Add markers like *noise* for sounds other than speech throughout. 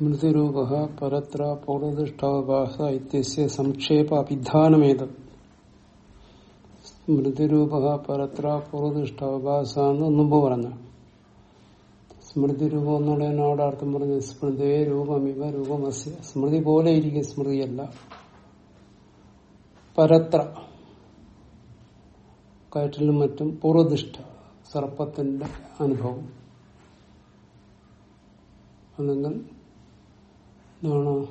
സ്മൃതിരൂപ പരത്ര പൗരദിഷ്ടാവകാശ ഇത്യസ്യ സംക്ഷേപ അഭിധാനമേത്. സ്മൃതിരൂപ പരത്ര പൗരദിഷ്ടാവകാശ എന്ന് മുമ്പ് പറഞ്ഞു. സ്മൃതിരൂപം എന്നുള്ള എന്നോട് അർത്ഥം പറഞ്ഞു സ്മൃതേ രൂപമിവ രൂപമസ്യ. സ്മൃതി പോലെ ഇരിക്കും സ്മൃതിയല്ല. പരത്ര. കയറ്റിലും മറ്റും പൂർവദിഷ്ഠ സർപ്പത്തിന്റെ അനുഭവം. അല്ലെങ്കിൽ എന്താണ്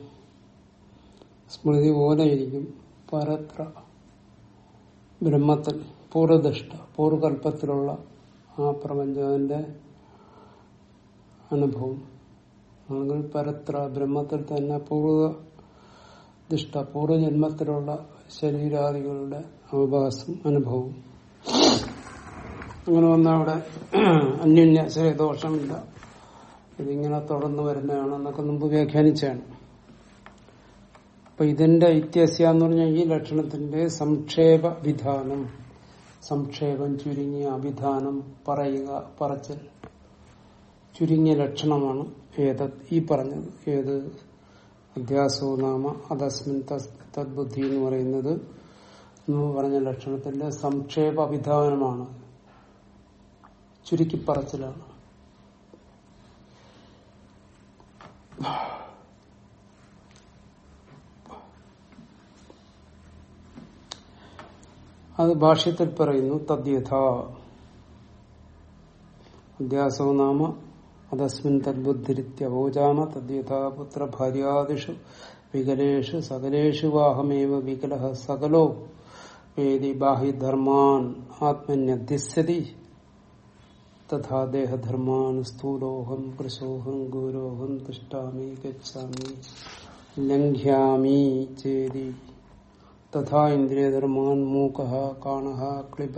സ്മൃതി പോലെ ഇരിക്കും പരത്ര. ബ്രഹ്മത്തിൽ പൂർവദിഷ്ട പൂർവകൽപ്പത്തിലുള്ള ആ പ്രപഞ്ചത്തിന്റെ അനുഭവം. അല്ലെങ്കിൽ പരത്ര ബ്രഹ്മത്തിൽ തന്നെ പൂർവദിഷ്ട പൂർവജന്മത്തിലുള്ള ശരീരാദികളുടെ അവകാശം അനുഭവം. അങ്ങനെ വന്ന അവിടെ അന്യോന്യാശ്രയ ദോഷമില്ല ഇതിങ്ങനെ തുടർന്ന് വരുന്നതാണെന്നൊക്കെ മുമ്പ് വ്യാഖ്യാനിച്ചാണ് അപ്പൊ ഇതിന്റെ ഇത്യസ്യ എന്ന് പറഞ്ഞാൽ ഈ ലക്ഷണത്തിന്റെ സംക്ഷേപ വിധാനം സംക്ഷേപം ചുരുങ്ങിയ അഭിധാനം പറയുക പറച്ചൽ ചുരുങ്ങിയ ലക്ഷണമാണ് ഏത ഈ പറഞ്ഞത്. ഏത് അധ്യാസോ നാമ അതസ്മിൻ തദ്ബുദ്ധി എന്ന് പറയുന്നത് എന്ന് പറഞ്ഞ ലക്ഷണത്തിന്റെ സംക്ഷേപ അഭിധാനമാണ് ചുരുക്കിപ്പറച്ചിലാണ് അത് ഭാഷ്യത്തിൽ പറയുന്നു തദ്യഥ. അധ്യാസോ നാമ അതസ്മിൻ തദ്ബുദ്ധിരിത്യവോചാമ തദ്യഥ പുത്ര ഭാര്യാദിഷു വികലേഷു സകലേഷു വാഹമേവ വികല സകലോ. വേദി ബാഹ്യധർമാൻ ആത്മന്യധ്യസ്യതി തഥാ ദേഹധർമാൻ സ്ഥൂലോഹം തിഷ്ടാമി ഗച്ഛാമി ലംഘ്യാമി ചേതി തഥാ ഇന്ദ്രിയധർമാൻ മൂക കാണ ക്ലിബ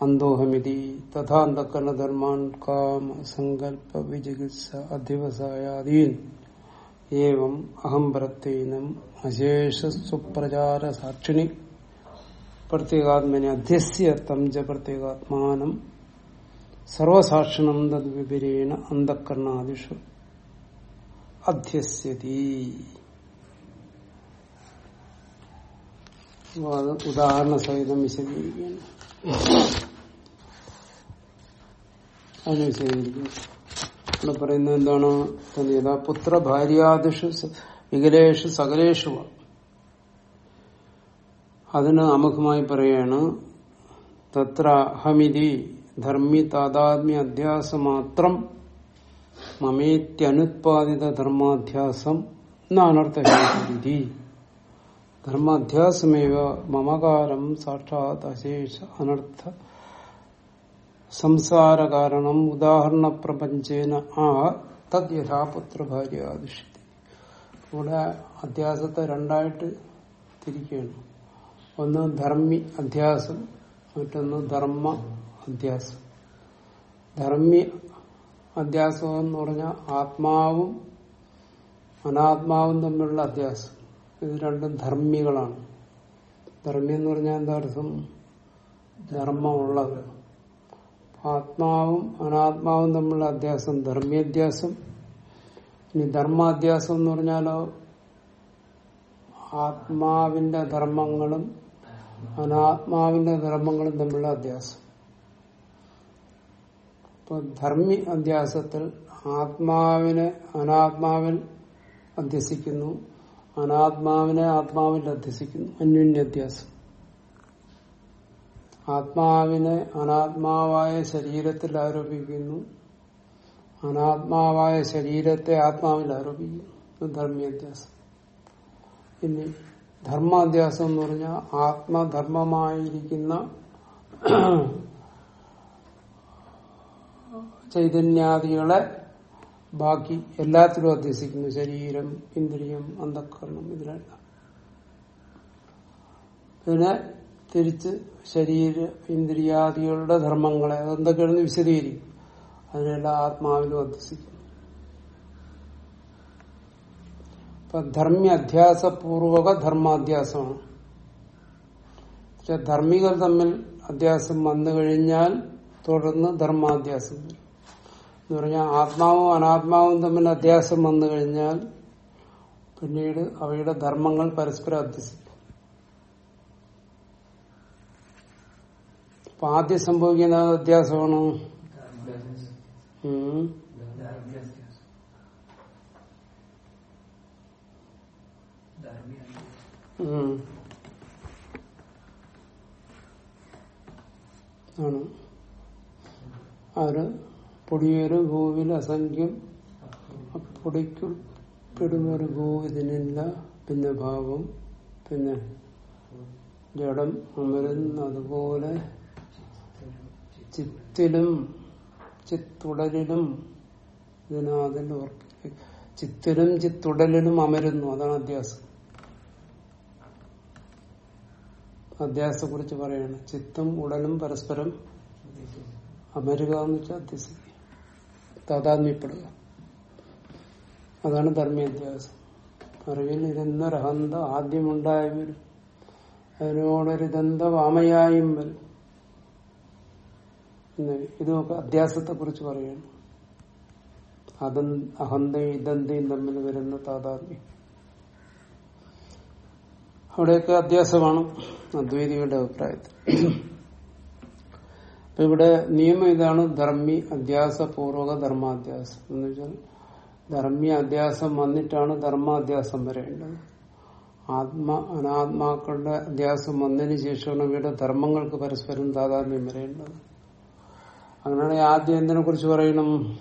അന്തോഹമിതി തഥാ അന്ധകരണധർമാൻ കാമ സങ്കല്പ വിജിഗിത്സ അധിവസായാദീൻ ഏവം അഹംഭരത്തേനം അശേഷ സുപ്രചാര സാക്ഷിണി പ്രത്യേകാത്മനെ അധ്യസ്യ തം ച പ്രത്യേകാത്മാനം സർവസാക്ഷണം തദ്വിപരീണ അന്ധക്കരണാദിഷു അധ്യസ്യതി. ഉദാഹരണ സഹിതം വിശദീകരിക്കുകയാണ് അതിന് വിശദീകരിക്കുന്നു. ഇവിടെ പറയുന്നത് എന്താണ്? യഥാ പുത്ര ഭാര്യാദിഷു വികലേഷു സകലേഷു അതിന് അമുഖമായി പറയാണ് തത്ര അഹമിതി ധർമ്മി താതാത്മ്യ അധ്യാസമാത്രം മമേത്യനുത്പാദിത ധർമാധ്യാസം നാനർത്ഥി ധർമാധ്യാസമേവ മമകാരം സാക്ഷാത് അശേഷ അനർത്ഥ സംസാരകാരണം ഉദാഹരണ പ്രപഞ്ചേന ആ തദ് യഥാപുത്ര അധിഷ്ഠി ഇവിടെ അധ്യാസത്തെ രണ്ടായിട്ട് തിരിക്കുകയാണ്. ഒന്ന് ധർമ്മി അധ്യാസം മറ്റൊന്ന് ധർമ്മ അധ്യാസം. ധർമ്മി അധ്യാസം എന്ന് പറഞ്ഞാൽ ആത്മാവും അനാത്മാവും തമ്മിലുള്ള അധ്യാസം. ഇത് രണ്ടും ധർമ്മികളാണ്. ധർമ്മി എന്ന് പറഞ്ഞാൽ എന്താ അർത്ഥം? ധർമ്മമുള്ളത്. ആത്മാവും അനാത്മാവും തമ്മിലുള്ള അധ്യാസം ധർമ്മ്യധ്യാസം ഇനി ധർമാധ്യാസം എന്ന് പറഞ്ഞാലോ? ആത്മാവിന്റെ ധർമ്മങ്ങളും അനാത്മാവിന്റെ ധർമ്മങ്ങളും തമ്മിലുള്ള അധ്യാസം ഇപ്പൊ ധർമ്മി അധ്യാസത്തിൽ ആത്മാവിനെ അനാത്മാവിൽ അധ്യസിക്കുന്നു അനാത്മാവിനെ ആത്മാവിൽ അധ്യസിക്കുന്നു. അന്യോന്യാധ്യാസം ആത്മാവിനെ അനാത്മാവായ ശരീരത്തിൽ ആരോപിക്കുന്നു അനാത്മാവായ ശരീരത്തെ ആത്മാവിൽ ആരോപിക്കുന്നു. ധർമ്മ്യാധ്യാസം ഇനി ധർമാധ്യാസം എന്ന് പറഞ്ഞാൽ ആത്മധർമ്മമായിരിക്കുന്ന ചൈതന്യാദികളെ ബാക്കി എല്ലാത്തിലും അധ്യസിക്കുന്നു. ശരീരം ഇന്ദ്രിയം അന്ധക്കരണം ഇതിലെല്ലാം. പിന്നെ തിരിച്ച് ശരീര ഇന്ദ്രിയാദികളുടെ ധർമ്മങ്ങളെ അതെന്തൊക്കെയാണെന്ന് വിശദീകരിക്കും. അതിനെല്ലാം ആത്മാവിലും അധ്യസിക്കുന്നു. ഇപ്പൊ ധർമ്മി അധ്യാസപൂർവക ധർമാധ്യാസമാണ് പക്ഷെ ധർമ്മികൾ തമ്മിൽ അധ്യാസം വന്നു കഴിഞ്ഞാൽ തുടർന്ന് ധർമാധ്യാസം വരും. എന്ന് പറഞ്ഞാൽ ആത്മാവും അനാത്മാവും തമ്മിൽ അധ്യാസം വന്നു കഴിഞ്ഞാൽ പിന്നീട് അവയുടെ ധർമ്മങ്ങൾ പരസ്പരം അധ്യസിക്കും. അപ്പൊ ആദ്യം സംഭവിക്കുന്ന അധ്യാസമാണ്? ആണ്. അവർ പൊടിയൊരു ഭൂവിൽ അസംഖ്യം. പൊടിക്കു പെടുമൊരു ഭൂ ഇതിനില്ല. പിന്നെ ഭാവം പിന്നെ ജഡം അമരുന്ന അതുപോലെ ചിത്തിലും ചിത്തുടലിലും ഇതിനാതിൽ ചിത്തിലും ചിത്തുടലിലും അമരുന്നു. അതാണ് അധ്യാസം അധ്യാസത്തെ കുറിച്ച് പറയാണ്. ചിത്തം ഉടലും പരസ്പരം അമരുക എന്ന് വെച്ചാൽ അധ്യസിക്കുക താതാത്മ്യപ്പെടുക. അതാണ് ധർമ്മീയധ്യാസം. അറിവിൽ ഇരുന്നൊരഹന്ത ആദ്യമുണ്ടായി വരും അതിനോടൊരിതന്ത വാമയായും വരും ഇതൊക്കെ അധ്യാസത്തെ കുറിച്ച് പറയുന്നു അതൻ അഹന്തയും ഇതന്തയും തമ്മിൽ വരുന്ന താതാത്മ്യം. അവിടെയൊക്കെ അധ്യാസമാണ് അദ്വൈതികളുടെ അഭിപ്രായത്തിൽ. അപ്പൊ ഇവിടെ നിയമം ഇതാണ് ധർമ്മി അധ്യാസപൂർവക ധർമാധ്യാസം. എന്ന് വെച്ചാൽ ധർമ്മി അധ്യാസം വന്നിട്ടാണ് ധർമാധ്യാസം വരേണ്ടത്. ആത്മ അനാത്മാക്കളുടെ അധ്യാസം വന്നതിന് ശേഷമാണ് ഇവയുടെ ധർമ്മങ്ങൾക്ക് പരസ്പരം താതാത്മ്യം വരേണ്ടത്. അങ്ങനെയാണെങ്കിൽ ആദ്യം എന്തിനെ കുറിച്ച് പറയണം?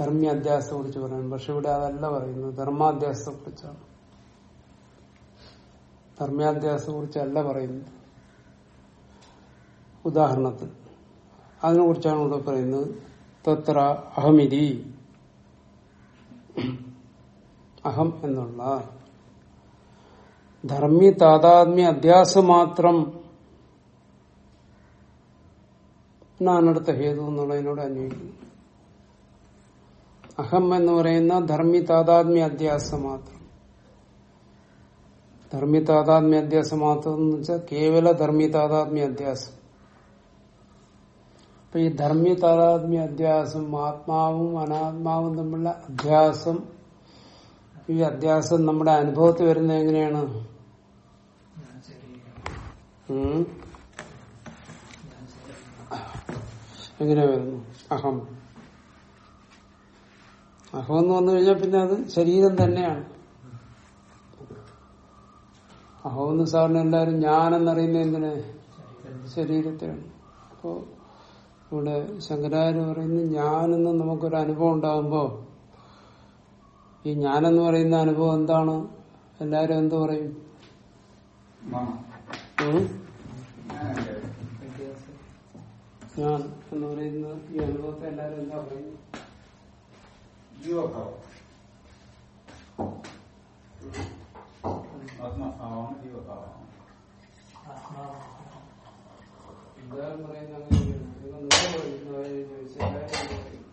ധർമ്മി അധ്യാസത്തെ കുറിച്ച് പറയണം. പക്ഷെ ഇവിടെ അതല്ല പറയുന്നത്. ധർമാധ്യാസത്തെ കുറിച്ചാണ്. ധർമ്മാധ്യാസത്തെ കുറിച്ചല്ല പറയുന്നത്. ഉദാഹരണത്തിൽ അതിനെ കുറിച്ചാണ് ഇവിടെ പറയുന്നത്. തത്ര അഹമിതി. അഹം എന്നുള്ള ധർമ്മി താതാത്മ്യ അധ്യാസം മാത്രം ടുത്ത ഹേതു എന്നുള്ളതിനോട് അന്വേഷിക്കുന്നു അഹം എന്ന് പറയുന്ന ധർമ്മി താതാത്മ്യ അധ്യാസം മാത്രം. ധർമ്മി താതാത്മ്യ അധ്യാസം മാത്രം എന്ന് വെച്ചാൽ കേവല ധർമ്മി താതാത്മ്യ അധ്യാസം അപ്പൊ ഈ ധർമ്മി താതാത്മ്യ അധ്യാസം ആത്മാവും അനാത്മാവും തമ്മിലുള്ള അധ്യാസം ഈ അധ്യാസം നമ്മുടെ അനുഭവത്തിൽ വരുന്നത് എങ്ങനെയാണ്? എങ്ങനെയാ എങ്ങനെ വരുന്നു അഹം. അഹം എന്ന് വന്നു കഴിഞ്ഞാൽ പിന്നെ അത് ശരീരം തന്നെയാണ്. അഹം എന്ന് സാറിന് എല്ലാവരും ഞാനെന്നറിയുന്നത് എന്തിനെ? ശരീരത്തെയാണ് അപ്പോ ഇവിടെ ശങ്കരാചാര്യ പറയുന്നു ഞാനെന്ന് നമുക്കൊരു അനുഭവം ഉണ്ടാകുമ്പോ ഈ ഞാനെന്ന് പറയുന്ന അനുഭവം എന്താണ്? എല്ലാരും എന്ത് പറയും? ഞാൻ. എന്ന് പറയുന്ന ഈ അനുഭവത്തെ എല്ലാരും എന്താ പറയുന്നത് ജീവഭാവം ആത്മഭാവമാണ് ജീവഭാവമാണ് എല്ലാവരും പറയുന്നത് അങ്ങനെയാണ് ഇത് നിങ്ങൾ പറയുന്നവരെ ചോദിച്ചാൽ എല്ലാവരും എന്ത് പറയും?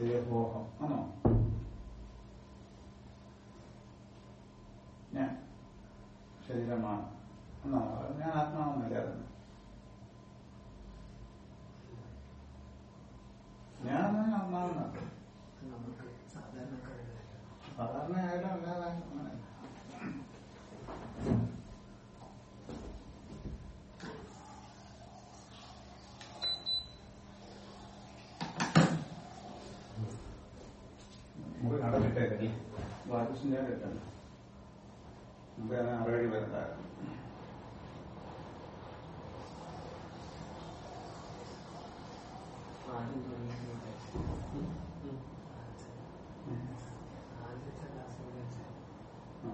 ദേഹോഹം ആണോ ഞാൻ ശരീരമാണ് എന്നോ ഞാൻ ആത്മാവെന്നല്ലേ അറിയുന്നത് ഞാൻ ആത്മാവെന്നല്ല സാധാരണ ആയാലും അല്ലാതെ അങ്ങനെ നമുക്ക് നടന്നിട്ടേക്കല്ലേ ബാലകൃഷ്ണന്റെ കേട്ടല്ലോ നമുക്ക് അറുപടി വരുന്നതായിരുന്നു ആ.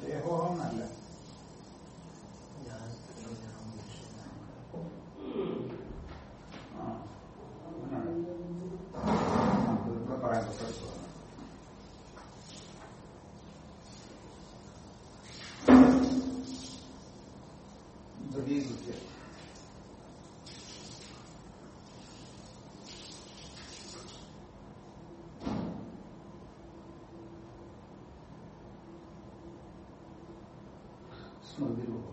ദേഹോഹം എന്നല്ല സ്മൃതി രൂപം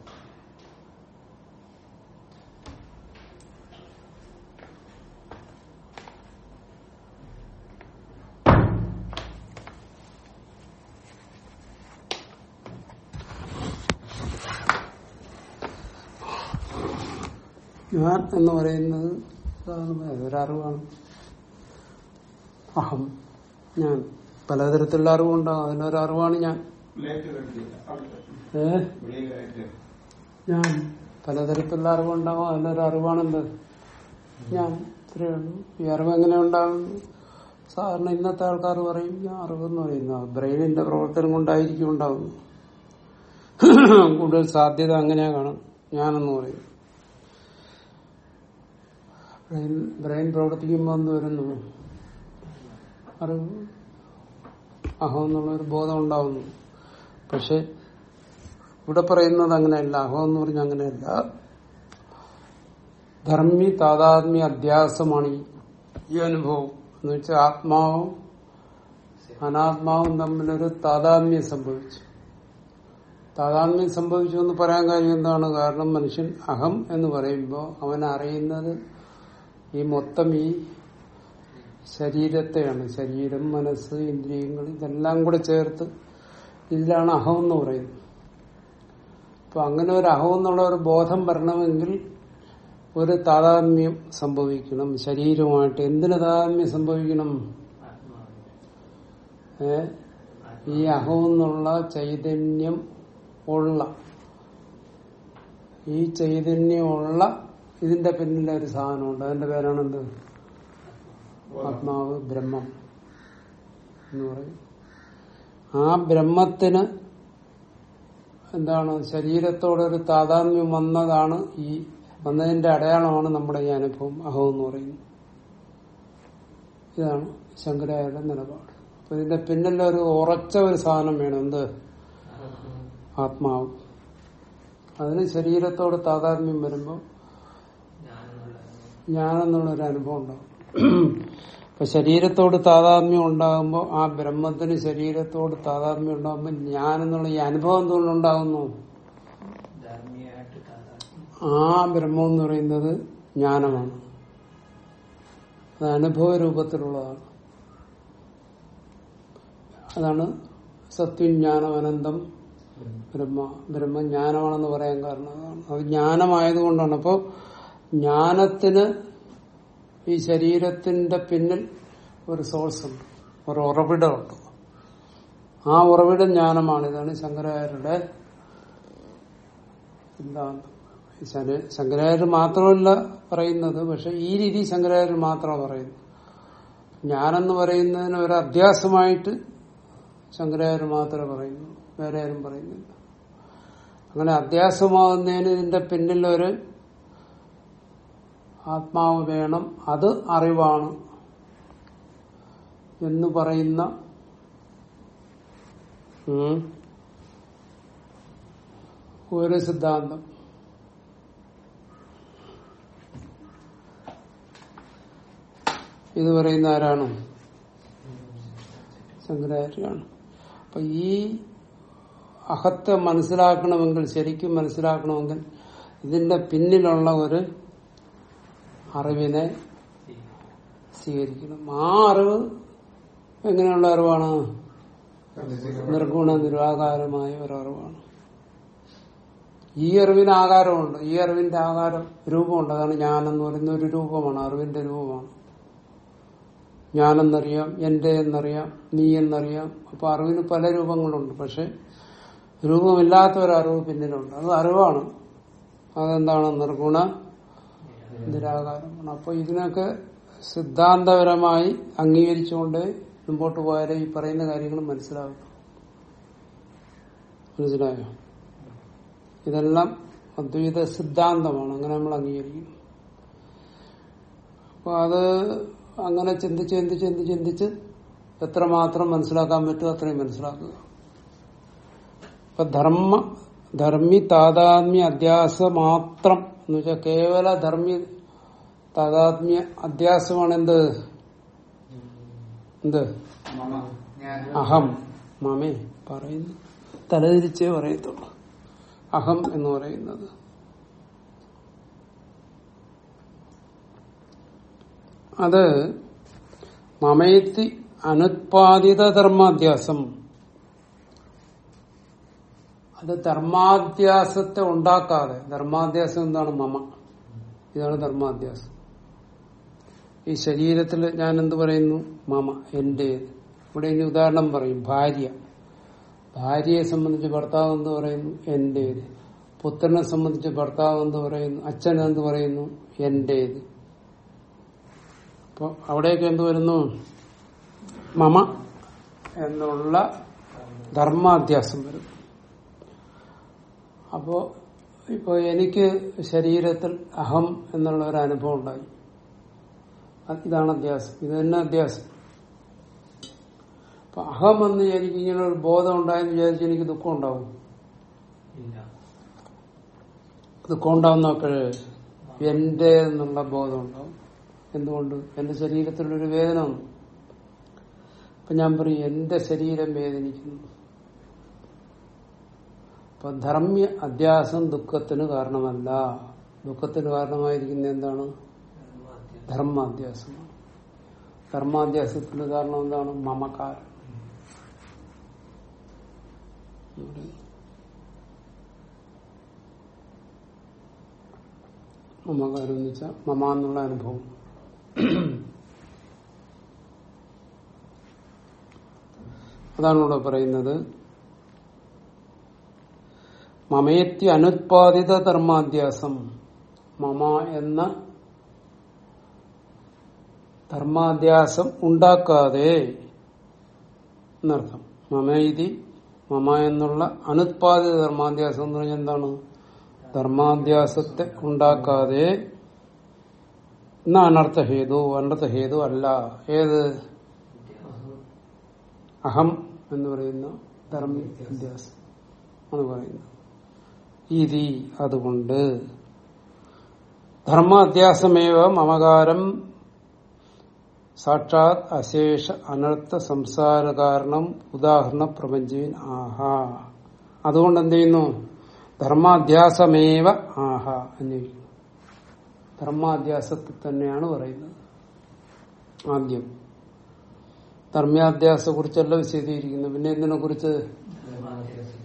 ഞാൻ എന്ന് പറയുന്നത് ഒരറിവാണ് അഹം ഞാൻ പലതരത്തിലുള്ള അറിവുണ്ടാകും അതിലൊരറിവാണ് ഞാൻ. ലേറ്റ് കഴിക്കില്ല അവിടെ ഏ വെളിയിലായിട്ട് ഞാൻ. പലതരത്തിലുള്ള അറിവുണ്ടാവും അതിലൊരു അറിവാണല്ലോ. ഞാൻ ഇത്രയേ ഉള്ളൂ. ഈ അറിവ് എങ്ങനെ ഉണ്ടാകും സാധാരണ ഇന്നത്തെ ആൾക്കാർ പറയും ഞാൻ അറിവെന്ന് പറയുന്ന. ബ്രെയിനിന്റെ പ്രവർത്തനം കൊണ്ടായിരിക്കും ഉണ്ടാവുന്നു കൂടുതൽ സാധ്യത അങ്ങനെയാ കാണും. ഞാനെന്ന് പറയും. ബ്രെയിൻ ബ്രെയിൻ പ്രവർത്തിക്കുമ്പോൾ എന്ത് വരുന്നു? അറിവ്. അഹം എന്നുള്ള ഒരു ബോധം ഉണ്ടാവുന്നു. പക്ഷെ ഇവിടെ പറയുന്നത് അങ്ങനെയല്ല. അഹോ എന്ന് പറഞ്ഞാൽ അങ്ങനെയല്ല. ധർമ്മി താതാത്മ്യ അധ്യാസമാണ് ഈ അനുഭവം. എന്ന് വെച്ചാൽ ആത്മാവും അനാത്മാവും തമ്മിലൊരു താതാത്മ്യം സംഭവിച്ചു. താതാത്മ്യം സംഭവിച്ചു എന്ന് പറയാൻ കാര്യം എന്താണ്? കാരണം മനുഷ്യൻ അഹം എന്ന് പറയുമ്പോൾ അവൻ അറിയുന്നത് ഈ മൊത്തം ഈ ശരീരത്തെയാണ്. ശരീരം മനസ്സ് ഇന്ദ്രിയങ്ങൾ ഇതെല്ലാം കൂടെ ചേർത്ത് ഇതിലാണ് അഹം എന്ന് പറയുന്നത്. അപ്പൊ അങ്ങനെ ഒരു അഹോ എന്നുള്ള ഒരു ബോധം വരണമെങ്കിൽ ഒരു താതാത്മ്യം സംഭവിക്കണം. ശരീരമായിട്ട് എന്തിന് താതാത്മ്യം സംഭവിക്കണം? ഈ അഹോ എന്നുള്ള ചൈതന്യം ഉള്ള ഈ ചൈതന്യമുള്ള ഇതിന്റെ പിന്നിലെ ഒരു സാധനമുണ്ട്. അതിന്റെ പേരാണെന്ത്? ആത്മാവ് ബ്രഹ്മം എന്ന് പറയും. ആ ബ്രഹ്മത്തിന് എന്താണ് ശരീരത്തോടൊരു താതാത്മ്യം വന്നതാണ് ഈ വന്നതിന്റെ അടയാളമാണ് നമ്മുടെ ഈ അനുഭവം. അഹം എന്ന് പറയുന്നത് ഇതാണ് ശങ്കരായുടെ നിലപാട്. അപ്പൊ ഇതിന്റെ പിന്നല്ല ഒരു ഉറച്ച ഒരു സാധനം വേണം. എന്ത്? ആത്മാവ്. അതിന് ശരീരത്തോട് താതാത്മ്യം വരുമ്പോൾ ഞാനെന്നുള്ളൊരു അനുഭവം ഉണ്ടാവും. അപ്പൊ ശരീരത്തോട് താതാത്മ്യം ഉണ്ടാകുമ്പോൾ ആ ബ്രഹ്മത്തിന് ശരീരത്തോട് താതാത്മ്യം ഉണ്ടാകുമ്പോൾ ഞാൻ എന്നുള്ള ഈ അനുഭവം എന്തുകൊണ്ടുണ്ടാകുന്നു ആ ബ്രഹ്മം എന്ന് പറയുന്നത് ജ്ഞാനമാണ്. അത് അനുഭവ രൂപത്തിലുള്ളതാണ്. അതാണ് സത്വജ്ഞാനം അനന്തം ബ്രഹ്മ. ബ്രഹ്മജ്ഞാനമാണെന്ന് പറയാൻ കാരണം അത് ജ്ഞാനമായതുകൊണ്ടാണ്. അപ്പോ ജ്ഞാനത്തിന് ഈ ശരീരത്തിന്റെ പിന്നിൽ ഒരു സോഴ്സ് ഉണ്ട്. ഒരു ഉറവിടമുണ്ട് ആ ഉറവിടം ജ്ഞാനമാണ്. ഇതാണ് ശങ്കരാചാര്യരുടെ എന്താണ് ശങ്കരാചാര്യർ മാത്രമല്ല പറയുന്നത് പക്ഷെ ഈ രീതി ശങ്കരാചാര്യർ മാത്രമാണ് പറയുന്നത്. ഞാനെന്ന് പറയുന്നതിന് ഒരു അധ്യാസമായിട്ട് ശങ്കരാചാര്യർ മാത്രമേ പറയുന്നു വേറെ ആരും പറയുന്നില്ല. അങ്ങനെ അധ്യാസമാകുന്നതിന് ഇതിന്റെ പിന്നിൽ ഒരു ആത്മാവ് വേണം അത് അറിവാണ് എന്ന് പറയുന്ന ഒരു സിദ്ധാന്തം. ഇത് പറയുന്ന ആരാണ്? ശങ്കരാചാര്യാണ്. അപ്പൊ ഈ അഹത്തെ മനസ്സിലാക്കണമെങ്കിൽ ശരിക്കും മനസ്സിലാക്കണമെങ്കിൽ ഇതിന്റെ പിന്നിലുള്ള ഒരു അറിവിനെ സ്വീകരിക്കണം ആ അറിവ് എങ്ങനെയുള്ള അറിവാണ്? നിർഗുണ നിരാകാരമായ ഒരു അറിവാണ്. ഈ അറിവിന് ആകാരമുണ്ട്. ഈ അറിവിന്റെ ആകാരം രൂപമുണ്ട്. അതാണ് ഞാനെന്ന് പറയുന്ന ഒരു രൂപമാണ്. അറിവിന്റെ രൂപമാണ്. ഞാനെന്നറിയാം എന്റെ എന്നറിയാം നീ എന്നറിയാം. അപ്പൊ അറിവിന് പല രൂപങ്ങളുണ്ട്. പക്ഷെ രൂപമില്ലാത്ത ഒരു അറിവ് പിന്നിലുണ്ട്. അത് അറിവാണ്. അതെന്താണ്? നിർഗുണ നിരാകാരമാണ് അപ്പൊ ഇതിനൊക്കെ സിദ്ധാന്തപരമായി അംഗീകരിച്ചുകൊണ്ട് മുമ്പോട്ട് പോയാലേ ഈ പറയുന്ന കാര്യങ്ങൾ മനസ്സിലാകും മനസ്സിലായോ? ഇതെല്ലാം അദ്വൈത സിദ്ധാന്തമാണ്. അങ്ങനെ നമ്മൾ അംഗീകരിക്കും അപ്പൊ അത് അങ്ങനെ ചിന്തിച്ച് ചിന്തിച്ച് ചിന്തിച്ച് ചിന്തിച്ച് എത്രമാത്രം മനസ്സിലാക്കാൻ പറ്റുമോ അത്രയും മനസ്സിലാക്കുക. ഇപ്പൊ ധർമ്മ ധർമ്മി താതാത്മ്യ അധ്യാസ മാത്രം എന്ന് വെച്ചാൽ കേവല ധർമ്മി താതാത്മ്യ അധ്യാസമാണ് എന്ത്? എന്ത് അഹം. മാമേ പറയുന്നു. തലതിരിച്ചേ പറയത്തുള്ളൂ. അഹം എന്ന് പറയുന്നത്. അത് മമയത്തി അനുത്പാദിത ധർമാധ്യാസം അത് ധർമാധ്യാസത്തെ ഉണ്ടാക്കാതെ ധർമാധ്യാസം എന്താണ് മമ? ഇതാണ് ധർമാധ്യാസം ഈ ശരീരത്തിൽ ഞാൻ എന്ത് പറയുന്നു? മമ എന്റെ ഇവിടെ ഇനി ഉദാഹരണം പറയും ഭാര്യ. ഭാര്യയെ സംബന്ധിച്ച് ഭർത്താവ് എന്ത് പറയുന്നു? എന്റേത്. പുത്രനെ സംബന്ധിച്ച് ഭർത്താവ് എന്ത് പറയുന്നു? അച്ഛൻ എന്ത് പറയുന്നു? എന്റേത്. അപ്പൊ അവിടെയൊക്കെ എന്ത് വരുന്നു? മമ എന്നുള്ള ധർമാധ്യാസം വരും. അപ്പോ ഇപ്പൊ എനിക്ക് ശരീരത്തിൽ അഹം എന്നുള്ള ഒരു അനുഭവം ഉണ്ടായി. ഇതാണ് അധ്യാസം. ഇത് തന്നെ അധ്യാസം. അപ്പൊ അഹം എന്ന് എനിക്ക് ഇങ്ങനെ ഒരു ബോധം ഉണ്ടായെന്ന് വിചാരിച്ച് എനിക്ക് ദുഃഖം ഉണ്ടാവും. ദുഃഖം ഉണ്ടാവുന്നപ്പോഴേ എന്റെ എന്നുള്ള ബോധം ഉണ്ടാവും. എന്തുകൊണ്ട്? എന്റെ ശരീരത്തിലൊരു വേദന അപ്പൊ ഞാൻ പറയും എന്റെ ശരീരം വേദനിക്കുന്നു. അപ്പൊ ധർമ്മ്യ അധ്യാസം ദുഃഖത്തിന് കാരണമല്ല. ദുഃഖത്തിന് കാരണമായിരിക്കുന്ന എന്താണ്? ധർമാധ്യാസം ധർമാധ്യാസത്തിന് കാരണം എന്താണ്? മമകാരം. മമകാരം എന്ന് വെച്ചാൽ മമ എന്നുള്ള അനുഭവം. അതാണ് ഇവിടെ പറയുന്നത്. മമയത്തി അനുത്പാദിത ധർമാധ്യാസം മമ എന്ന ധർമാധ്യാസം ഉണ്ടാക്കാതെ എന്നർത്ഥം. മമയിതി മമ എന്നുള്ള അനുത്പാദിത ധർമാധ്യാസം എന്ന് പറഞ്ഞാൽ എന്താണ്? ധർമാധ്യാസത്തെ ഉണ്ടാക്കാതെ എന്നാ അനർത്ഥഹേതു. അനർത്ഥഹേതു അല്ല. ഏത്? അഹം എന്ന് പറയുന്ന ധർമ്മ വ്യത്യാസം എന്ന് പറയുന്നത് ഇതി അതുകൊണ്ട്. ധർമാധ്യാസമേവ മമകാരം. സാക്ഷാത് അശേഷ അനർത്ഥ സംസാര കാരണം ഉദാഹരണ പ്രപഞ്ചീൻ ആഹ. അതുകൊണ്ട് എന്ത് ചെയ്യുന്നു? ധർമാധ്യാസമേവ ആഹ എന്ന് ധർമാധ്യാസത്തിൽ തന്നെയാണ് പറയുന്നത് ആദ്യം. ധർമ്മാധ്യാസത്തെ കുറിച്ചല്ല വിശദീകരിക്കുന്നു പിന്നെ എന്തിനെ കുറിച്ച്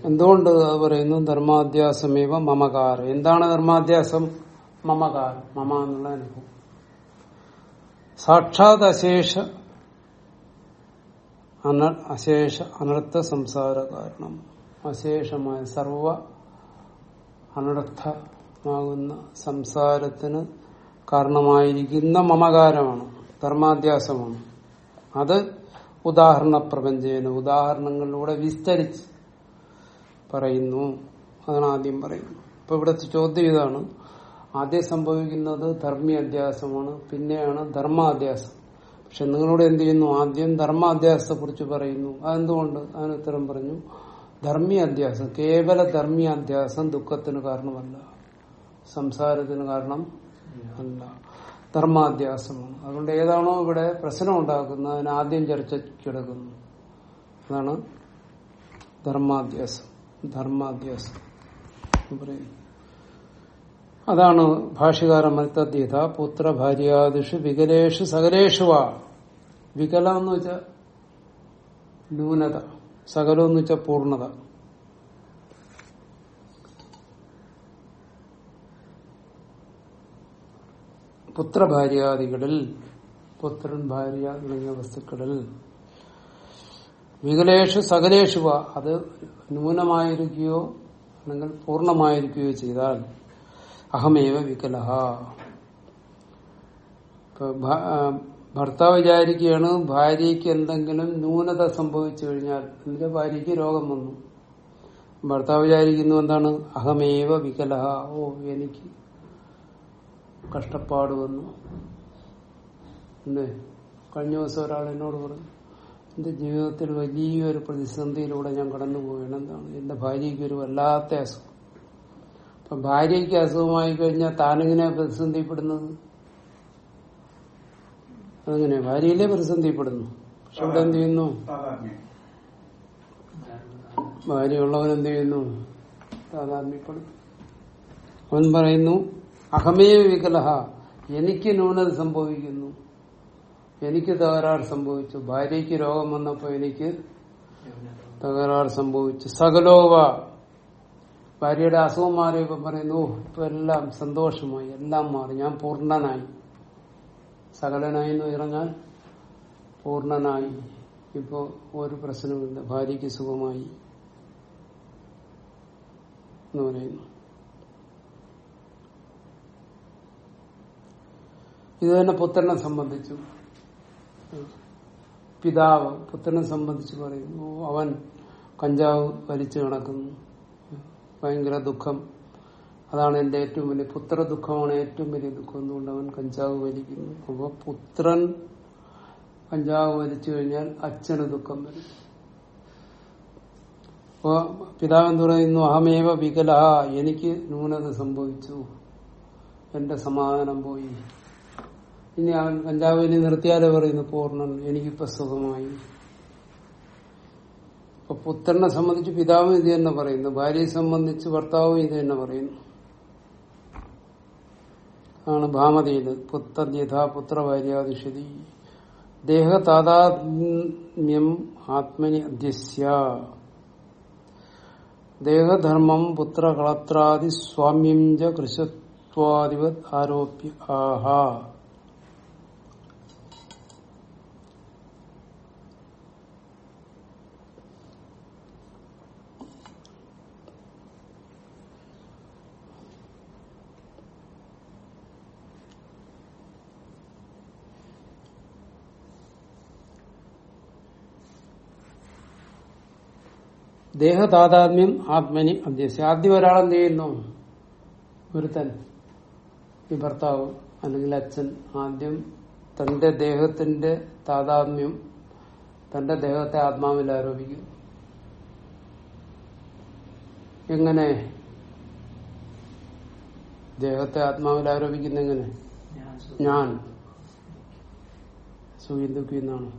എന്തുകൊണ്ട് അത് പറയുന്നു? ധർമാധ്യാസമേവ മമകാരം. എന്താണ് ധർമാധ്യാസം? മമകാരം. മമ എന്നുള്ള അനുഭവം. സാക്ഷാത് അശേഷ അന അശേഷ അനർത്ഥ സംസാര കാരണം. അശേഷമായ സർവ അനർത്ഥമാകുന്ന സംസാരത്തിന് കാരണമായിരിക്കുന്ന മമകാരമാണ്. ധർമാധ്യാസമാണ്. അത് ഉദാഹരണ പ്രപഞ്ചേന ഉദാഹരണങ്ങളിലൂടെ വിസ്തരിച്ച് പറയുന്നു അതാണ് ആദ്യം പറയുന്നു ഇപ്പൊ ഇവിടെ ചോദ്യം ഇതാണ്. ആദ്യം സംഭവിക്കുന്നത് ധർമ്മീയ അധ്യാസമാണ് പിന്നെയാണ് ധർമാധ്യാസം പക്ഷെ നിങ്ങളോട് എന്ത് ചെയ്യുന്നു? ആദ്യം ധർമാധ്യാസത്തെ കുറിച്ച് പറയുന്നു. അതെന്തുകൊണ്ട്? അതിന് ഉത്തരം പറഞ്ഞു. ധർമ്മീയ അധ്യാസം കേവല ധർമ്മീയ അധ്യാസം ദുഃഖത്തിന് കാരണമല്ല. സംസാരത്തിന് കാരണം അല്ല. ധർമാധ്യാസമാണ് അതുകൊണ്ട് ഏതാണോ ഇവിടെ പ്രശ്നം ഉണ്ടാക്കുന്നത് അതിനാദ്യം ചർച്ചയ്ക്കെടുക്കുന്നു അതാണ് ധർമാധ്യാസം പറയുന്നു അതാണ് ഭാഷ്യകാരൻ മത്തദ്യത പുത്ര ഭാര്യാദിഷു വികലേഷു സകലേഷു വാ. വികല എന്ന് വെച്ചാൽ ന്യൂനത. സകലം എന്ന് വെച്ചാൽ പൂർണത. പുത്രഭാര്യാദികളിൽ പുത്രൻ ഭാര്യ തുടങ്ങിയ വസ്തുക്കളിൽ വികലേഷു സകലേഷുവ. അത് ന്യൂനമായിരിക്കുകയോ അല്ലെങ്കിൽ പൂർണമായിരിക്കുകയോ ചെയ്താൽ അഹമേവ വികലഹ. ഭർത്താവ് വിചാരിക്കുകയാണ് ഭാര്യയ്ക്ക് എന്തെങ്കിലും ന്യൂനത സംഭവിച്ചു കഴിഞ്ഞാൽ എന്റെ ഭാര്യയ്ക്ക് രോഗം വന്നു. ഭർത്താവ് വിചാരിക്കുന്നു എന്താണ്? അഹമേവ വികലഹ. ഓ എനിക്ക് കഷ്ടപ്പാട് വന്നു. കഴിഞ്ഞ ദിവസം ഒരാൾ എന്നോട് പറഞ്ഞു എന്റെ ജീവിതത്തിൽ വലിയൊരു പ്രതിസന്ധിയിലൂടെ ഞാൻ കടന്നുപോവുകയാണ് എന്താണ്? എന്റെ ഭാര്യയ്ക്ക് ഒരു വല്ലാത്ത അസുഖം. അപ്പൊ ഭാര്യയ്ക്ക് അസുഖമായി കഴിഞ്ഞാൽ താനെങ്ങനെയാ പ്രതിസന്ധിപ്പെടുന്നത്? അതെങ്ങനെ ഭാര്യയിലെ പ്രതിസന്ധിപ്പെടുന്നു? പക്ഷെ ഇവിടെ എന്ത് ചെയ്യുന്നു? ഭാര്യയുള്ളവൻ എന്ത് ചെയ്യുന്നു? താതാത്മ്യപ്പെടും അവൻ പറയുന്നു അഹമേ വികലഹ എനിക്ക് ന്യൂനത സംഭവിക്കുന്നു. എനിക്ക് തകരാറ് സംഭവിച്ചു. ഭാര്യയ്ക്ക് രോഗം വന്നപ്പോ എനിക്ക് തകരാറ് സംഭവിച്ചു. സകലോവ. ഭാര്യയുടെ അസുഖം മാറിയപ്പോ പറയുന്നു "ഓ, ഇപ്പൊ എല്ലാം സന്തോഷമായി. എല്ലാം മാറി. ഞാൻ പൂർണനായി. സകലനായി എന്ന് പറഞ്ഞാൽ പൂർണനായി. ഇപ്പോ ഒരു പ്രശ്നമില്ല ഭാര്യയ്ക്ക് സുഖമായി എന്ന് പറയുന്നു. ഇത് തന്നെ പുത്രനെ സംബന്ധിച്ചു പിതാവ് പുത്രനെ സംബന്ധിച്ച് പറയുന്നു. അവൻ കഞ്ചാവ് വലിച്ചു കിടക്കുന്നു. ഭയങ്കര ദുഃഖം. അതാണ് എന്റെ ഏറ്റവും വലിയ പുത്ര ദുഃഖമാണ് ഏറ്റവും വലിയ ദുഃഖം. എന്തുകൊണ്ട് അവൻ കഞ്ചാവ് വലിക്കുന്നു? അപ്പൊ പുത്രൻ കഞ്ചാവ് വലിച്ചു കഴിഞ്ഞാൽ അച്ഛന് ദുഃഖം വരും. അപ്പോ പിതാവ് എന്ന് പറയുന്നു? അഹമേവ വികല എനിക്ക് ന്യൂനത സംഭവിച്ചു. എന്റെ സമാധാനം പോയി. ഇനി അവൻ കഞ്ചാവ് ഇനി നിർത്തിയാലേ പറയുന്നു പൂർണൻ എനിക്കിപ്പോ സുഖമായി. അപ്പൊ പുത്രനെ സംബന്ധിച്ച് പിതാവും ഇത് തന്നെ പറയുന്നു ഭാര്യയെ സംബന്ധിച്ച് ഭർത്താവും ഇത് തന്നെ പറയുന്നു. ആണ് ഭാമതിയിൽ പുത്രജ്യഥാ പുത്ര ഭാര്യാധിഷതി ദേഹ താതാത്മ്യം ആത്മനി അധ്യസ്യ. ദേഹധർമ്മം പുത്രകളത്രാദി സ്വാമ്യം ച ആരോപ്യ ആഹ. ദേഹതാതാത്മ്യം ആത്മനി അധ്യസ്യ ആദ്യം ഒരാളെന്ത് ചെയ്യുന്നു? ഒരുത്തൻ ഈ ഭർത്താവ് അല്ലെങ്കിൽ അച്ഛൻ ആദ്യം തന്റെ ദേഹത്തിന്റെ താതാത്മ്യം തന്റെ ദേഹത്തെ ആത്മാവിൽ ആരോപിക്കും. എങ്ങനെ? ദേഹത്തെ ആത്മാവിൽ ആരോപിക്കുന്ന എങ്ങനെ? ഞാൻ സുഖിന്ദുക്കുന്നാണ്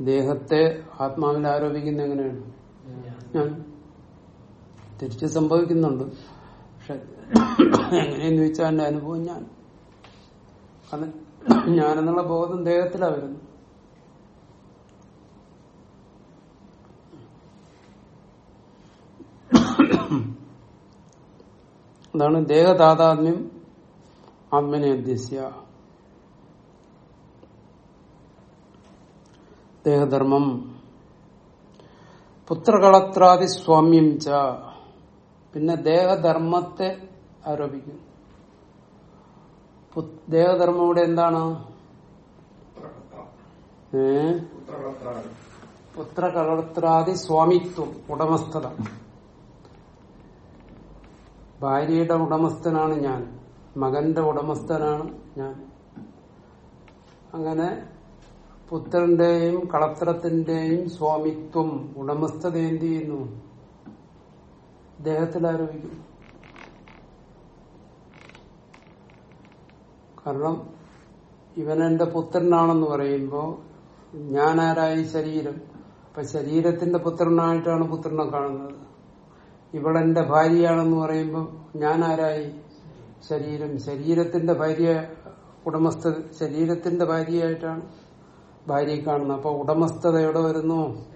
ദേഹത്തെ ആത്മാവിൽ ആരോപിക്കുന്ന എങ്ങനെയാണ്? ഞാൻ തിരിച്ച് സംഭവിക്കുന്നുണ്ട്. പക്ഷെ എങ്ങനെയെന്ന് ചോദിച്ചാൽ എന്റെ അനുഭവം ഞാൻ. കാരണം ഞാനെന്നുള്ള ബോധം ദേഹത്തിലാ വരുന്നു അതാണ് ദേഹതാതാത്മ്യം ആത്മനെ അധ്യസ്യ ദേഹധർമ്മം പുത്രകളത്രാദി സ്വാമ്യം ച. പിന്നെ ദേഹധർമ്മത്തെ ആരോപിക്കും. ദേഹധർമ്മം ഇവിടെ എന്താണ്? പുത്രകളത്രാതി പുത്രകളത്രാദി സ്വാമിത്വം ഉടമസ്ഥത. ഭാര്യയുടെ ഉടമസ്ഥനാണ് ഞാൻ. മകന്റെ ഉടമസ്ഥനാണ് ഞാൻ. അങ്ങനെ പുത്രന്റെയും കളത്രത്തിന്റെയും സ്വാമിത്വം ഉടമസ്ഥത എന്ത് ചെയ്യുന്നു ദേഹത്തിൽ ആരോപിക്കുന്നു കാരണം ഇവനെന്റെ പുത്രനാണെന്ന് പറയുമ്പോ ഞാനാരായി ശരീരം? അപ്പൊ ശരീരത്തിന്റെ പുത്രനായിട്ടാണ് പുത്രനെ കാണുന്നത്. ഇവളെന്റെ ഭാര്യയാണെന്ന് പറയുമ്പോൾ ഞാനാരായി ശരീരം? ശരീരത്തിന്റെ ഭാര്യ ഉടമസ്ഥ ശരീരത്തിന്റെ ഭാര്യയായിട്ടാണ് ഭാര്യയെ കാണുന്നു. അപ്പൊ ഉടമസ്ഥത എവിടെ വരുന്നു.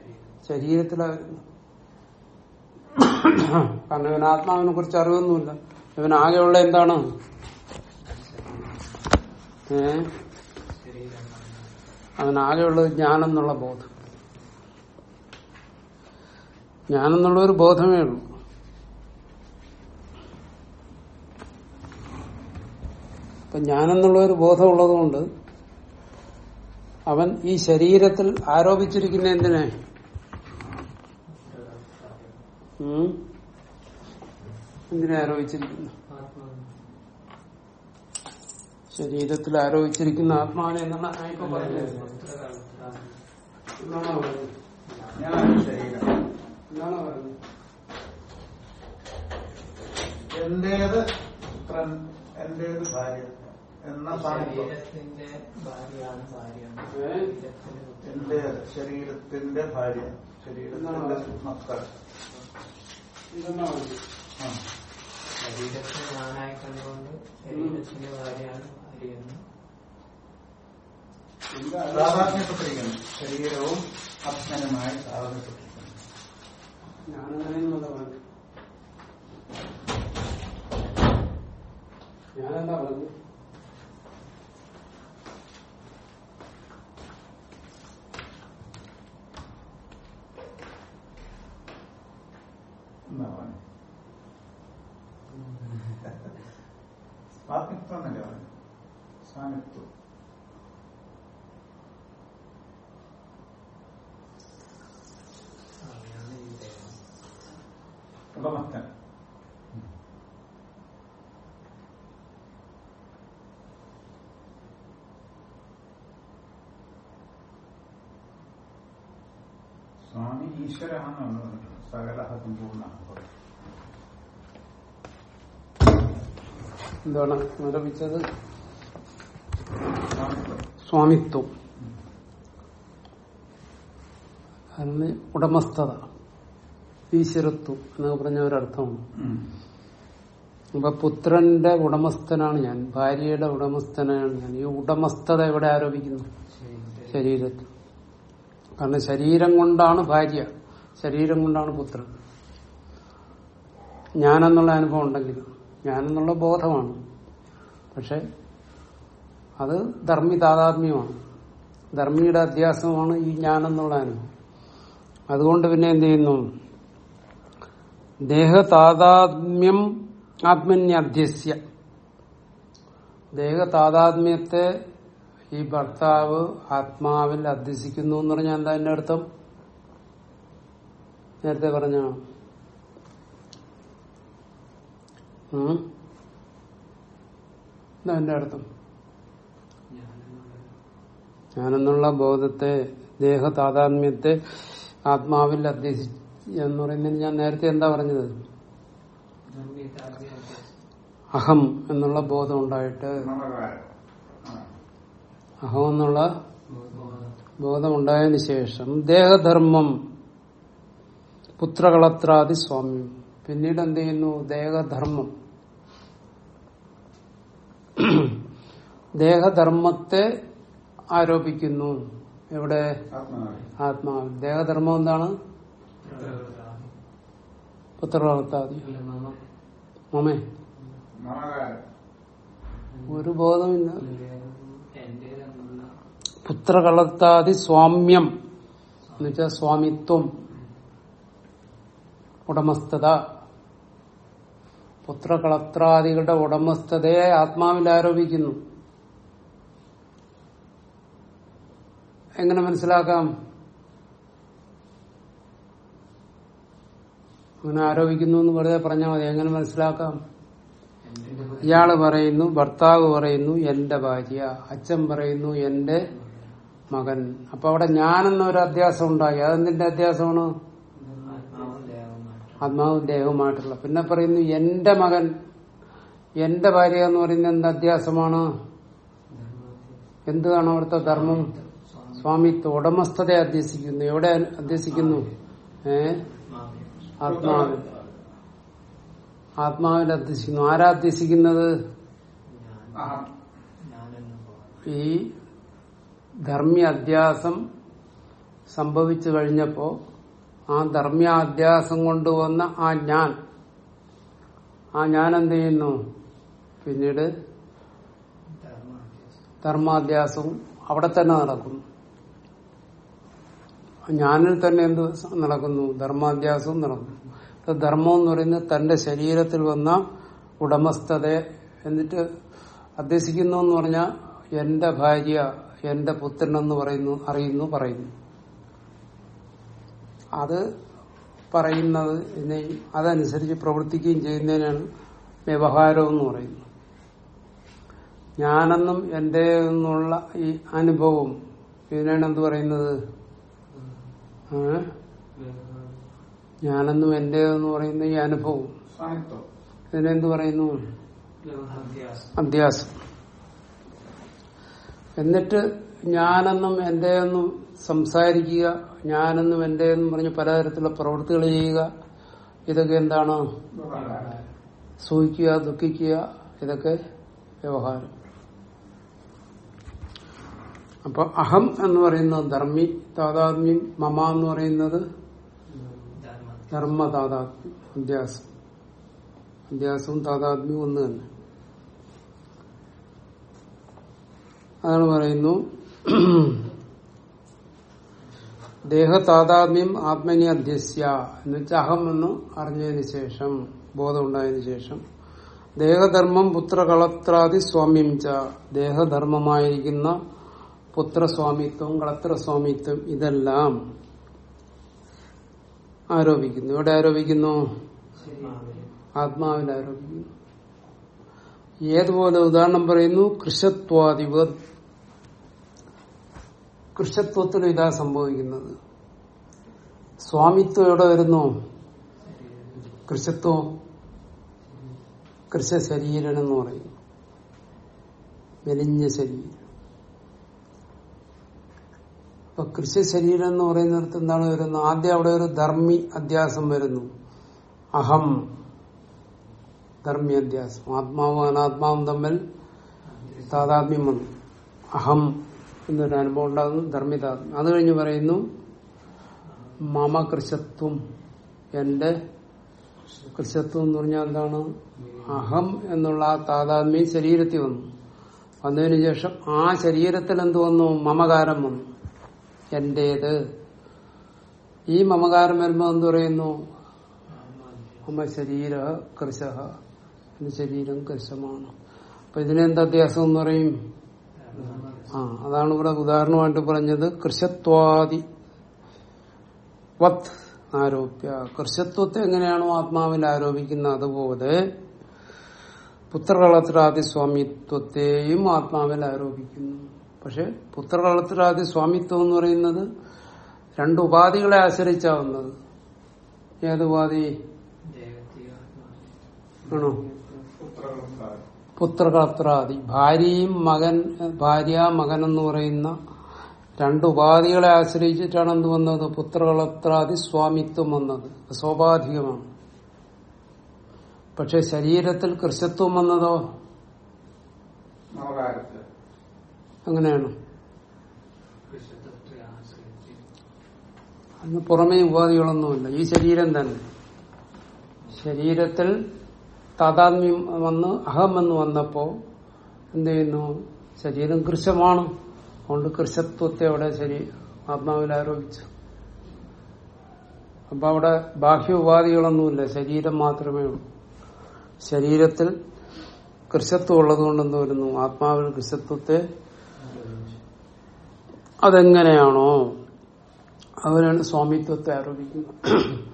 ശരീരത്തിലാ വരുന്നു കാരണം ഇവൻ ആത്മാവിനെ കുറിച്ച് അറിവൊന്നുമില്ല. ഇവൻ ആകെയുള്ള എന്താണ്? ഏ? അവനാകെയുള്ളത് ജ്ഞാനെന്നുള്ള ബോധം. ജ്ഞാനെന്നുള്ള ഒരു ബോധമേ ഉള്ളൂ. അപ്പൊ ഞാനെന്നുള്ള ഒരു ബോധം ഉള്ളതുകൊണ്ട് അവൻ ഈ ശരീരത്തിൽ ആരോപിച്ചിരിക്കുന്ന എന്തിനെ? എന്തിനെ ആരോപിച്ചിരിക്കുന്നു? ശരീരത്തിൽ ആരോപിച്ചിരിക്കുന്ന ആത്മാവിനെ എന്നാണ് ഞാൻ ഇപ്പൊ പറഞ്ഞത് പറഞ്ഞത്? എന്റേത് എന്റേത് ഭാര്യ. എന്ന സാന്നിധ്യം ശരീരത്തിന്റെ ഭാര്യ. ശരീരത്തിന്റെ മക്കൾ. ശരീരത്തിന് ഞാനായി കണ്ടുകൊണ്ട് ശരീരത്തിന്റെ ഭാര്യയാണ് അത്? താതാത്മ്യപ്പെട്ടിരിക്കുന്നു ശരീരവും ആത്മനുമായി സാധാരണപ്പെട്ടിരിക്കുന്നു. ഞാനങ്ങനെയൊന്നുമല്ല പറഞ്ഞത്. ഞാനെന്താ പറഞ്ഞത് എന്താ പറഞ്ഞു സ്വാമിത്വം സ്വാമിയാണ് ഈ സ്വാമി ഈശ്വരാണെന്ന് പറഞ്ഞിട്ടുണ്ട്. സകല സമ്പൂർണ എന്താണ് ആരോപിച്ചത് സ്വാമിത്വം. അതിന് ഉടമസ്ഥത ഈശ്വരത്വം എന്നൊക്കെ പറഞ്ഞ ഒരർത്ഥമാണ്. അപ്പൊ പുത്രന്റെ ഉടമസ്ഥനാണ് ഞാൻ ഭാര്യയുടെ ഉടമസ്ഥനാണ് ഞാൻ. ഈ ഉടമസ്ഥത എവിടെ ആരോപിക്കുന്നു? ശരീരത്തെ ശരീരത്തിൽ. കാരണം ശരീരം കൊണ്ടാണ് ഭാര്യ ശരീരം കൊണ്ടാണ് പുത്രൻ. ഞാനെന്നുള്ള അനുഭവം ഉണ്ടെങ്കിലും ഞാനെന്നുള്ള ബോധമാണ്. പക്ഷെ അത് ധർമ്മി താതാത്മ്യമാണ്. ധർമ്മിയുടെ അധ്യാസമാണ് ഈ ഞാനെന്നുള്ള അനുഭവം. അതുകൊണ്ട് പിന്നെ എന്ത് ചെയ്യുന്നു? ദേഹതാതാത്മ്യം ആത്മന്യധ്യസ്യ. ദേഹതാതാത്മ്യത്തെ ഈ ഭർത്താവ് ആത്മാവിൽ അധ്യസിക്കുന്നു എന്ന് പറഞ്ഞാൽ എന്താ എന്റെ അർത്ഥം നേരത്തെ പറഞ്ഞ? എന്റെ അർത്ഥം ഞാനെന്നുള്ള ബോധത്തെ ദേഹ താതാത്മ്യത്തെ ആത്മാവിൽ അധ്യസി എന്ന് പറയുന്നതിന് ഞാൻ നേരത്തെ എന്താ പറഞ്ഞത്? അഹം എന്നുള്ള ബോധം ഉണ്ടായിട്ട് അഹം എന്നുള്ള ബോധം ബോധമുണ്ടായതിനു ശേഷം ദേഹധർമ്മം പുത്രകളത്രാതി സ്വാമ്യം പിന്നീട് എന്ത് ചെയ്യുന്നു ദേഹധർമ്മം. ദേഹധർമ്മത്തെ ആരോപിക്കുന്നു. എവിടെ? ആത്മാവ് ആത്മാവിൽ. ദേഹധർമ്മം എന്താണ്? പുത്രവർത്താതി. മമേ. ഒരു ബോധമില്ല. പുത്രകളത്താതി സ്വാമ്യം. എന്നുവെച്ചാ സ്വാമിത്വം. ഉടമസ്ഥത. പുത്രകളത്രാദികളുടെ ഉടമസ്ഥതയെ ആത്മാവിൽ ആരോപിക്കുന്നു. എങ്ങനെ മനസ്സിലാക്കാം? അങ്ങനെ ആരോപിക്കുന്നു എന്ന് വെറുതെ പറഞ്ഞാൽ മതി. എങ്ങനെ മനസ്സിലാക്കാം? ഇയാൾ പറയുന്നു ഭർത്താവ് പറയുന്നു എന്റെ ഭാര്യ. അച്ഛൻ പറയുന്നു എന്റെ മകൻ. അപ്പൊ അവിടെ ഞാനെന്നൊരു അധ്യാസം ഉണ്ടാക്കി അതെന്തിന്റെ അധ്യാസമാണ്? ആത്മാവും ദേഹവുമായിട്ടുള്ള. പിന്നെ പറയുന്നു എന്റെ മകൻ എന്റെ ഭാര്യ എന്ന് പറയുന്നത് എന്ത് അധ്യാസമാണ് എന്താണ് അവിടുത്തെ ധർമ്മം? സ്വാമിത്വ ഉടമസ്ഥതയെ അധ്യസിക്കുന്നു. എവിടെ അധ്യസിക്കുന്നു? ഏ? ആത്മാവിൽ. ആത്മാവിൽ അധ്യസിക്കുന്നു. ആരാ അധ്യസിക്കുന്നത്? ഈ ധർമ്മി അധ്യാസം സംഭവിച്ചു കഴിഞ്ഞപ്പോ ആ ധർമ്മ്യാധ്യാസം കൊണ്ടുവന്ന ആ ഞാൻ. ആ ഞാൻ എന്ത് ചെയ്യുന്നു? പിന്നീട് ധർമാധ്യാസം ധർമാധ്യാസവും അവിടെ തന്നെ നടക്കുന്നു. ഞാനിൽ തന്നെ എന്ത് നടക്കുന്നു? ധർമാധ്യാസവും നടക്കുന്നു. ധർമ്മം എന്ന് പറയുന്നത് തന്റെ ശരീരത്തിൽ വന്ന ഉടമസ്ഥതയെ എന്നിട്ട് അധ്യസിക്കുന്നു എന്ന് പറഞ്ഞാൽ എന്റെ ഭാര്യ എന്റെ പുത്രൻ എന്ന് പറയുന്നു അറിയുന്നു പറയുന്നു. അത് പറയുന്നത് അതനുസരിച്ച് പ്രവർത്തിക്കുകയും ചെയ്യുന്നതിനാണ് വ്യവഹാരം എന്ന് പറയുന്നത്. ഞാനെന്നും എന്റെ എന്നുള്ള ഈ അനുഭവം ഇതിനാണ് എന്ത് പറയുന്നത്? ഞാനെന്നും എന്റെ എന്ന് പറയുന്ന ഈ അനുഭവം. ഇതിനെന്ത് പറയുന്നു? അധ്യാസം. എന്നിട്ട് ഞാനെന്നും എന്റെ എന്നും സംസാരിക്കുക ഞാനെന്നും എന്റെ എന്നും പറഞ്ഞ് പലതരത്തിലുള്ള പ്രവൃത്തികൾ ചെയ്യുക. ഇതൊക്കെ എന്താണ്? സൂഹിക്കുക ദുഃഖിക്കുക. ഇതൊക്കെ വ്യവഹാരം. അപ്പൊ അഹം എന്ന് പറയുന്നത് ധർമ്മി താതാത്മ്യം മമ എന്ന് പറയുന്നത് ധർമ്മ താതാത്മ്യം അധ്യാസം അധ്യാസവും താതാത്മ്യവും ഒന്ന് തന്നെ. അതാണ് പറയുന്നു ദേഹതാതാത്മ്യം ആത്മനി അധ്യസ്യ എന്ന് വെച്ചാൽ അഹം എന്ന് അറിഞ്ഞതിന് ശേഷം ബോധം ഉണ്ടായതിനു ശേഷം. ദേഹധർമ്മം പുത്രകളത്രാദി സ്വാമ്യം ച. ദേഹധർമ്മമായിരിക്കുന്ന പുത്രസ്വാമിത്വം കളത്രസ്വാമിത്വം ഇതെല്ലാം ആരോപിക്കുന്നു. എവിടെ ആരോപിക്കുന്നു? ആത്മാവിൽ ആരോപിക്കുന്നു. ഏതുപോലെ ഉദാഹരണം പറയുന്നു? കൃഷത്വാദിവ കൃഷത്വത്തിൽ ഇതാ സംഭവിക്കുന്നത്. സ്വാമിത്വം എവിടെ വരുന്നു? കൃഷത്വം കൃഷ ശരീരൻ എന്ന് പറയും. മെലിഞ്ഞ ശരീരം. അപ്പൊ കൃഷ ശരീരം എന്ന് പറയുന്നിടത്ത് എന്താണ് വരുന്നത് ആദ്യം അവിടെ ഒരു ധർമ്മി അധ്യാസം വരുന്നു. അഹം. ധർമ്മി അധ്യാസം ആത്മാവും അനാത്മാവും തമ്മിൽ താതാത്മ്യം വന്നു. അഹം. എന്നൊരു അനുഭവം ഉണ്ടാകുന്നു. ധർമ്മിതാത്മ്യം അത് കഴിഞ്ഞ് പറയുന്നു മമ കൃഷത്വം എന്റെ കൃഷത്വം എന്ന് പറഞ്ഞാൽ എന്താണ്? അഹം എന്നുള്ള ആ താതാത്മ്യം ശരീരത്തിൽ വന്നു. വന്നതിന് ശേഷം ആ ശരീരത്തിൽ എന്ത് വന്നു? മമകാരം വന്നു. എന്റേത്? ഈ മമകാരം വരുമ്പോ എന്ത് പറയുന്നു? അമ്മ ശരീര കൃശ. ശരീരം കൃശമാണ്. അപ്പൊ ഇതിനെന്താ അധ്യാസം എന്ന് പറയും? ആ അതാണ് ഇവിടെ ഉദാഹരണമായിട്ട് പറഞ്ഞത് കൃഷത്വാദി. വത് ആരോപ്യ. കൃഷത്വത്തെ എങ്ങനെയാണോ ആത്മാവിൽ ആരോപിക്കുന്നത് അതുപോലെ പുത്രകളത്രാദി സ്വാമിത്വത്തെയും ആത്മാവിൽ ആരോപിക്കുന്നു. പക്ഷെ പുത്രകളത്രാദി സ്വാമിത്വം എന്ന് പറയുന്നത് രണ്ട് ഉപാധികളെ ആശ്രയിച്ചാവുന്നത് ഏത് ഉപാധി? ആണോ? പുത്രകർത്താവ് പുത്രകളത്രാദി ഭാര്യയും മകൻ ഭാര്യ മകൻ എന്ന് പറയുന്ന രണ്ട് ഉപാധികളെ ആശ്രയിച്ചിട്ടാണ് എന്ത് വന്നത് പുത്രകളത്രാദി സ്വാമിത്വം വന്നത്. സ്വാഭാവികമാണ്. പക്ഷെ ശരീരത്തിൽ കൃഷത്വം വന്നതോ? അങ്ങനെയാണ്. അന്ന് പുറമേ ഉപാധികളൊന്നുമില്ല. ഈ ശരീരം തന്നെ. ശരീരത്തിൽ താതാത്മ്യം വന്ന് അഹം എന്ന് വന്നപ്പോ എന്ത് ചെയ്യുന്നു ശരീരം കൃശമാണ്. അതുകൊണ്ട് കൃശത്വത്തെ അവിടെ ശരി ആത്മാവിൽ ആരോപിച്ചു. അപ്പൊ അവിടെ ബാഹ്യ ഉപാധികളൊന്നുമില്ല ശരീരം മാത്രമേ ഉള്ളൂ. ശരീരത്തിൽ കൃശത്വം ഉള്ളതുകൊണ്ട് എന്ത് വരുന്നു? ആത്മാവിൽ കൃശത്വത്തെ അതെങ്ങനെയാണോ? അവരാണ് സ്വാമിത്വത്തെ ആരോപിക്കുന്നത്.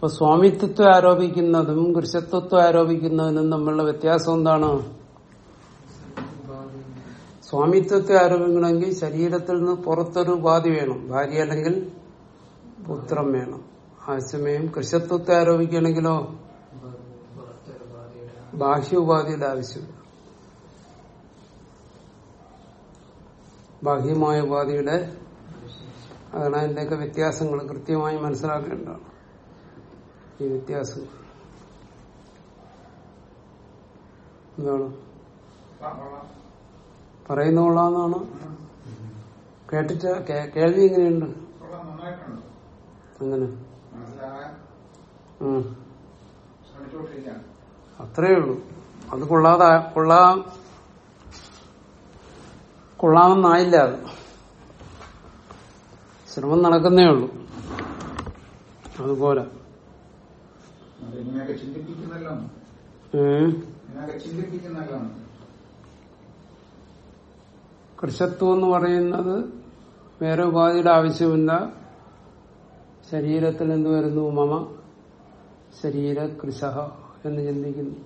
അപ്പൊ സ്വാമിത്വത്തെ ആരോപിക്കുന്നതും കൃഷത്വത്തെ ആരോപിക്കുന്നതിനും തമ്മിലുള്ള വ്യത്യാസം എന്താണ്? സ്വാമിത്വത്തെ ആരോപിക്കണമെങ്കിൽ ശരീരത്തിൽ നിന്ന് പുറത്തൊരു ഉപാധി വേണം. ഭാര്യ അല്ലെങ്കിൽ പുത്രം വേണം. ആവശ്യമേയും കൃഷത്വത്തെ ആരോപിക്കണമെങ്കിലോ ബാഹ്യ ഉപാധിയുടെ ആവശ്യമില്ല ബാഹ്യമായ ഉപാധിയുടെ അതാണ് അതിന്റെയൊക്കെ വ്യത്യാസങ്ങൾ കൃത്യമായി മനസ്സിലാക്കേണ്ടതാണ്. ഈ വ്യത്യാസം. എന്താണ്? പറയുന്ന കൊള്ളാന്നാണ് കേട്ടിട്ട് കേൾവി എങ്ങനെയുണ്ട്? അങ്ങനെ. അത്രേ ഉള്ളൂ. അത് കൊള്ളാതെ കൊള്ളാം കൊള്ളാമെന്നായില്ല അത്. ശ്രമം നടക്കുന്നേ ഉള്ളൂ. അതുപോലെ. ചിന്തിപ്പിക്കുന്നല്ലോ. ചിന്തിപ്പിക്കുന്നല്ലോ. കൃഷത്വം എന്ന് പറയുന്നത് വേറെ ഉപാധിയുടെ ആവശ്യമില്ല. ശരീരത്തിൽ എന്ത് വരുന്നു? മമ. ശരീര കൃഷ എന്ന് ചിന്തിക്കുന്നു.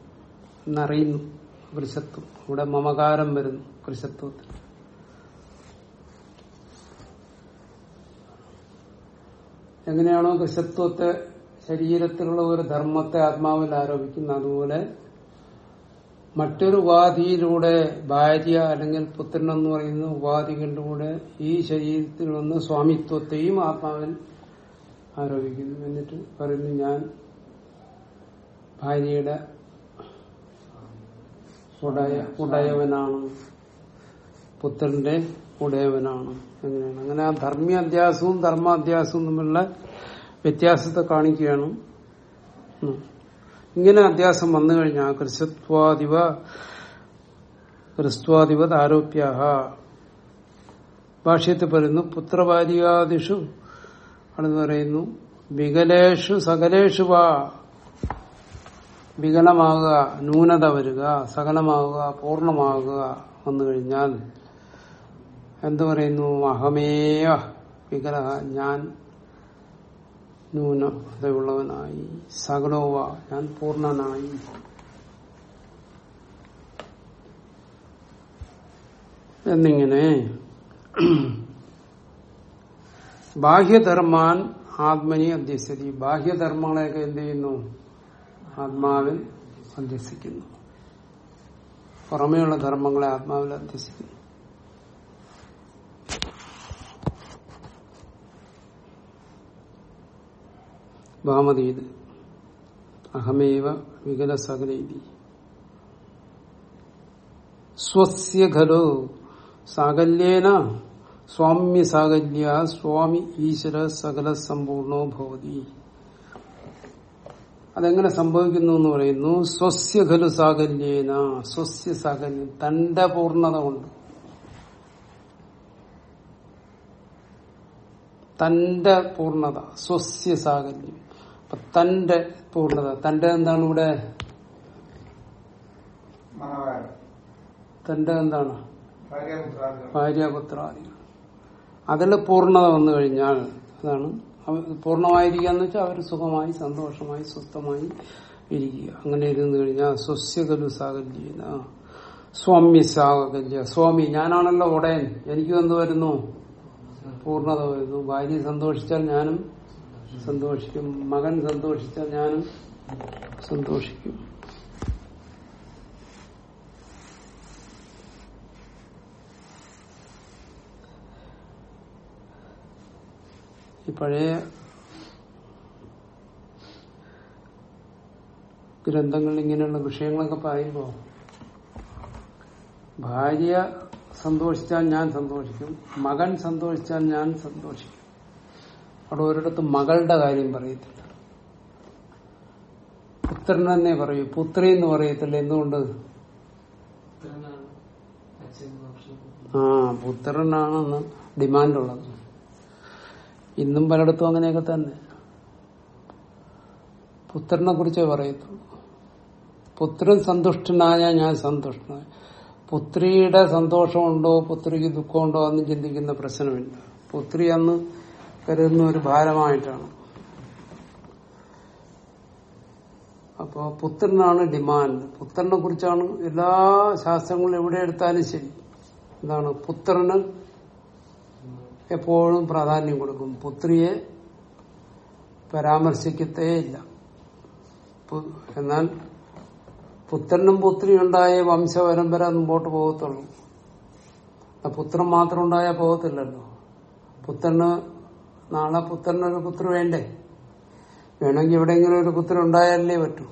എന്നറിയുന്നു. കൃഷത്വം. ഇവിടെ മമകാരം വരുന്നു കൃഷത്വത്തിൽ. എങ്ങനെയാണോ കൃഷത്വത്തെ ശരീരത്തിലുള്ള ഒരു ധർമ്മത്തെ ആത്മാവിൽ ആരോപിക്കുന്ന അതുപോലെ മറ്റൊരു ഉപാധിയിലൂടെ ഭാര്യ അല്ലെങ്കിൽ പുത്രൻ എന്ന് പറയുന്ന ഉപാധികളിലൂടെ ഈ ശരീരത്തിൽ വന്ന് സ്വാമിത്വത്തെയും ആത്മാവിൽ ആരോപിക്കുന്നു. എന്നിട്ട് പറയുന്നു ഞാൻ ഭാര്യയുടെ ഉടയ ഉടയവനാണ് പുത്രന്റെ ഉടയവനാണ് അങ്ങനെയാണ്. അങ്ങനെ ആ ധർമ്മ്യാധ്യാസവും ധർമാധ്യാസവും തമ്മിലുള്ള വ്യത്യാസത്തെ കാണിക്കുകയാണ്. ഇങ്ങനെ അധ്യാസം വന്നു കഴിഞ്ഞാൽ ക്രിസ്ത്വാദിവ ക്രിസ്ത്വാദിവത് ആരോപ്യാഹ ഭാഷ്യത്തിൽ പറയുന്നു പുത്രഭാര്യാദിഷു ആണെന്ന് പറയുന്നു വികലേഷു സകലേഷു വാ വികലമാകുക ന്യൂനത വരിക സകലമാകുക പൂർണമാകുക വന്നു കഴിഞ്ഞാൽ എന്തു പറയുന്നു അഹമേയ വികല ഞാൻ ന്യൂനതയുള്ളവനായി സകലോവ ഞാൻ പൂർണനായി. എന്നിങ്ങനെ ബാഹ്യധർമാൻ ആത്മനി അധ്യസ്ഥതി ബാഹ്യധർമ്മങ്ങളെയൊക്കെ എന്ത് ചെയ്യുന്നു? ആത്മാവിൽ അധ്യസിക്കുന്നു. പുറമേയുള്ള ധർമ്മങ്ങളെ ആത്മാവിൽ അധ്യസിക്കുന്നു. ഭാമതീത് അഹമേവ വികല സകലീതി സ്വസ്യ ഖലു സാകല്യേന സ്വാമ്യ സാകല്യ സ്വാമി ഈശ്വര സകല സമ്പൂർണോ ഭവതി. അതെങ്ങനെ സംഭവിക്കുന്നു എന്ന് പറയുന്നു സ്വസ്യ ഖലു സാകല്യേന സ്വസ്യ സാകല്യം തന്റെ പൂർണത കൊണ്ട്. തന്റെ പൂർണത സ്വസ്യ സാകല്യം. തന്റെ പൂർണത. തന്റെ എന്താണ് ഇവിടെ? തന്റെ എന്താണ്? ഭാര്യ ഭാര്യാപുത്രാദികൾ അതിൽ പൂർണത വന്നു കഴിഞ്ഞാൽ അതാണ് അവ- പൂർണമായിരിക്കാന്ന് വെച്ചാൽ അവർ സുഖമായി സന്തോഷമായി സ്വസ്ഥമായി ഇരിക്കുക. അങ്ങനെ ഇരുന്ന് കഴിഞ്ഞാൽ സ്വസ്യകലു സാകല്യേന. സ്വാമി സാകല്യ. സ്വാമി ഞാനാണല്ലോ ഉടയൻ. എനിക്കും എന്ത് വരുന്നു? പൂർണത വരുന്നു. ഭാര്യ സന്തോഷിച്ചാൽ ഞാനും സന്തോഷിക്കും. മകൻ സന്തോഷിച്ചാൽ ഞാനും സന്തോഷിക്കും. ഈ പഴയ ഗ്രന്ഥങ്ങളിൽ ഇങ്ങനെയുള്ള വിഷയങ്ങളൊക്കെ പറയുമ്പോൾ ഭാര്യ സന്തോഷിച്ചാൽ ഞാൻ സന്തോഷിക്കും മകൻ സന്തോഷിച്ചാൽ ഞാൻ സന്തോഷിക്കും. അവിടെ ഒരിടത്ത് മകളുടെ കാര്യം പറയത്തില്ല. പുത്രൻ തന്നെ പറയൂ പുത്രി എന്ന് പറയത്തില്ല എന്തുകൊണ്ട്? ആ പുത്രനാണെന്ന് ഡിമാൻഡുള്ളത്. ഇന്നും പലയിടത്തും അങ്ങനെയൊക്കെ തന്നെ. പുത്രനെ കുറിച്ചേ പറയത്തുള്ളൂ. പുത്രൻ സന്തുഷ്ടനായ ഞാൻ സന്തുഷ്ടനായ. പുത്രിയുടെ സന്തോഷമുണ്ടോ പുത്രിക്ക് ദുഃഖമുണ്ടോ എന്ന് ചിന്തിക്കുന്ന പ്രശ്നമില്ല. പുത്രി അന്ന് കരുതുന്ന ഒരു ഭാരമായിട്ടാണ്. അപ്പോ പുത്രനാണ് ഡിമാൻഡ്. പുത്രനെ കുറിച്ചാണ് എല്ലാ ശാസ്ത്രങ്ങളും എവിടെ എടുത്താലും ശരി. എന്താണ്? പുത്രന് എപ്പോഴും പ്രാധാന്യം കൊടുക്കും. പുത്രിയെ പരാമർശിക്കത്തേ ഇല്ല. എന്നാൽ പുത്രനും പുത്രിയും ഉണ്ടായ വംശപരമ്പര മുമ്പോട്ട് പോകത്തുള്ളൂ. പുത്രൻ മാത്രം ഉണ്ടായാൽ പോകത്തില്ലല്ലോ. പുത്രന് നാളെ പുത്രനൊരു പുത്ര വേണ്ടേ? വേണമെങ്കിൽ എവിടെയെങ്കിലും ഒരു പുത്രൻ ഉണ്ടായാലേ പറ്റൂ.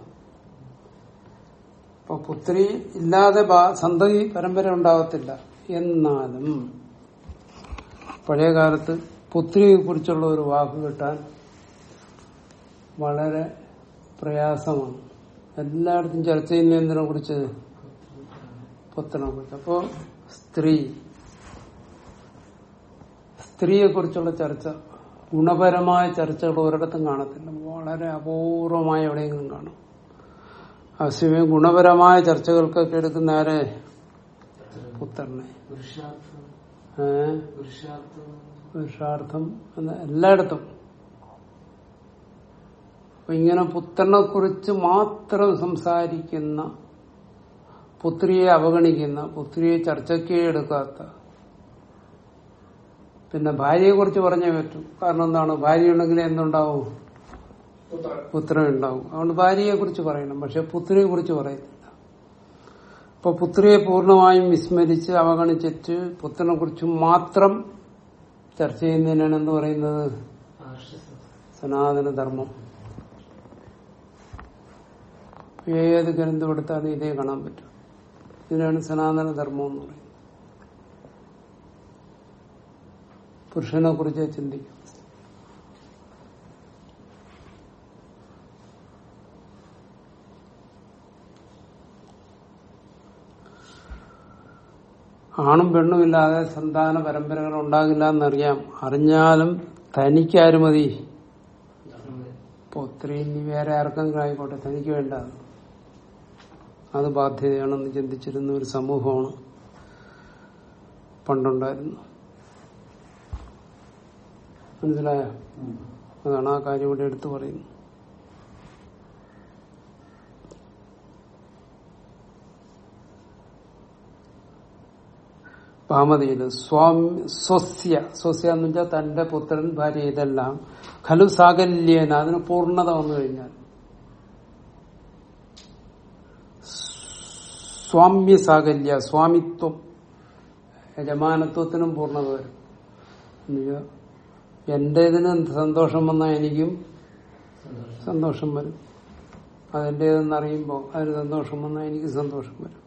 അപ്പൊ പുത്രി ഇല്ലാതെ സന്തതി പരമ്പര ഉണ്ടാകത്തില്ല എന്നാലും പഴയ കാലത്ത് പുത്രിയെ കുറിച്ചുള്ള ഒരു വാക്ക് കിട്ടാൻ വളരെ പ്രയാസമാണ്. എല്ലായിടത്തും ചർച്ച ചെയ്യുന്ന എന്തിനെ കുറിച്ച് പുത്രനെ കുറിച്ച്. അപ്പോ സ്ത്രീ. സ്ത്രീയെ കുറിച്ചുള്ള ചർച്ച ഗുണപരമായ ചർച്ചകൾ ഒരിടത്തും കാണത്തില്ല. വളരെ അപൂർവമായ എവിടെയെങ്കിലും കാണും. അസ്യമയം ഗുണപരമായ ചർച്ചകൾക്കൊക്കെ എടുക്കുന്ന ആരെ? പുത്രനെ. പുരുഷാർത്ഥം. എല്ലായിടത്തും. അപ്പൊ ഇങ്ങനെ പുത്രനെ കുറിച്ച് മാത്രം സംസാരിക്കുന്ന പുത്രിയെ അവഗണിക്കുന്ന പുത്രിയെ ചർച്ചയ്ക്ക് എടുക്കാത്ത പിന്നെ ഭാര്യയെ കുറിച്ച് പറഞ്ഞേ പറ്റും. കാരണം എന്താണ്? ഭാര്യ ഉണ്ടെങ്കിൽ എന്തുണ്ടാവും? പുത്രൻ. ഉണ്ടാവും അതുകൊണ്ട് ഭാര്യയെ കുറിച്ച് പറയണം. പക്ഷെ പുത്രിയെ കുറിച്ച് പറയുന്നില്ല അപ്പൊ പുത്രിയെ പൂർണമായും വിസ്മരിച്ച് അവഗണിച്ചിട്ട് പുത്രനെ കുറിച്ച് മാത്രം ചർച്ച ചെയ്യുന്നതിനാണ് എന്ത് പറയുന്നത്? സനാതനധർമ്മം. സനാതന ധർമ്മം ഏത് ഗ്രന്ഥം എടുത്താലും ഇതേ കാണാൻ പറ്റും. ഇതിനാണ് സനാതന ധർമ്മം എന്ന് പറയുന്നത്. പുരുഷനെ കുറിച്ച് ചിന്തിക്കും. ആണും പെണ്ണും ഇല്ലാതെ സന്താന പരമ്പരകൾ ഉണ്ടാകില്ല എന്നറിയാം. അറിഞ്ഞാലും തനിക്കാര് മതി. പൊത്രി വേറെ ആർക്കും ആയിക്കോട്ടെ തനിക്ക് വേണ്ട. അത് ബാധ്യതയാണെന്ന് ചിന്തിച്ചിരുന്ന ഒരു സമൂഹമാണ് പണ്ടുണ്ടായിരുന്നു മനസ്സിലായ? അതാണ് ആ കാര്യം ഇവിടെ എടുത്തു പറയുന്നത്. സ്വാമി സ്വസ്യ. സ്വസ്യ എന്ന് വെച്ചാൽ തന്റെ പുത്രൻ ഭാര്യ ഇതെല്ലാം. ഖലു സാകല്യേന. അതിന് പൂർണത വന്നു കഴിഞ്ഞാൽ. സ്വാമ്യ സാകല്യ സ്വാമിത്വം. യജമാനത്വത്തിനും പൂർണത വരും. എന്റേതിന് സന്തോഷം വന്നാൽ എനിക്കും സന്തോഷം വരും. അതെന്റേതെന്നറിയുമ്പോൾ അതിന് സന്തോഷം വന്നാൽ എനിക്ക് സന്തോഷം വരും.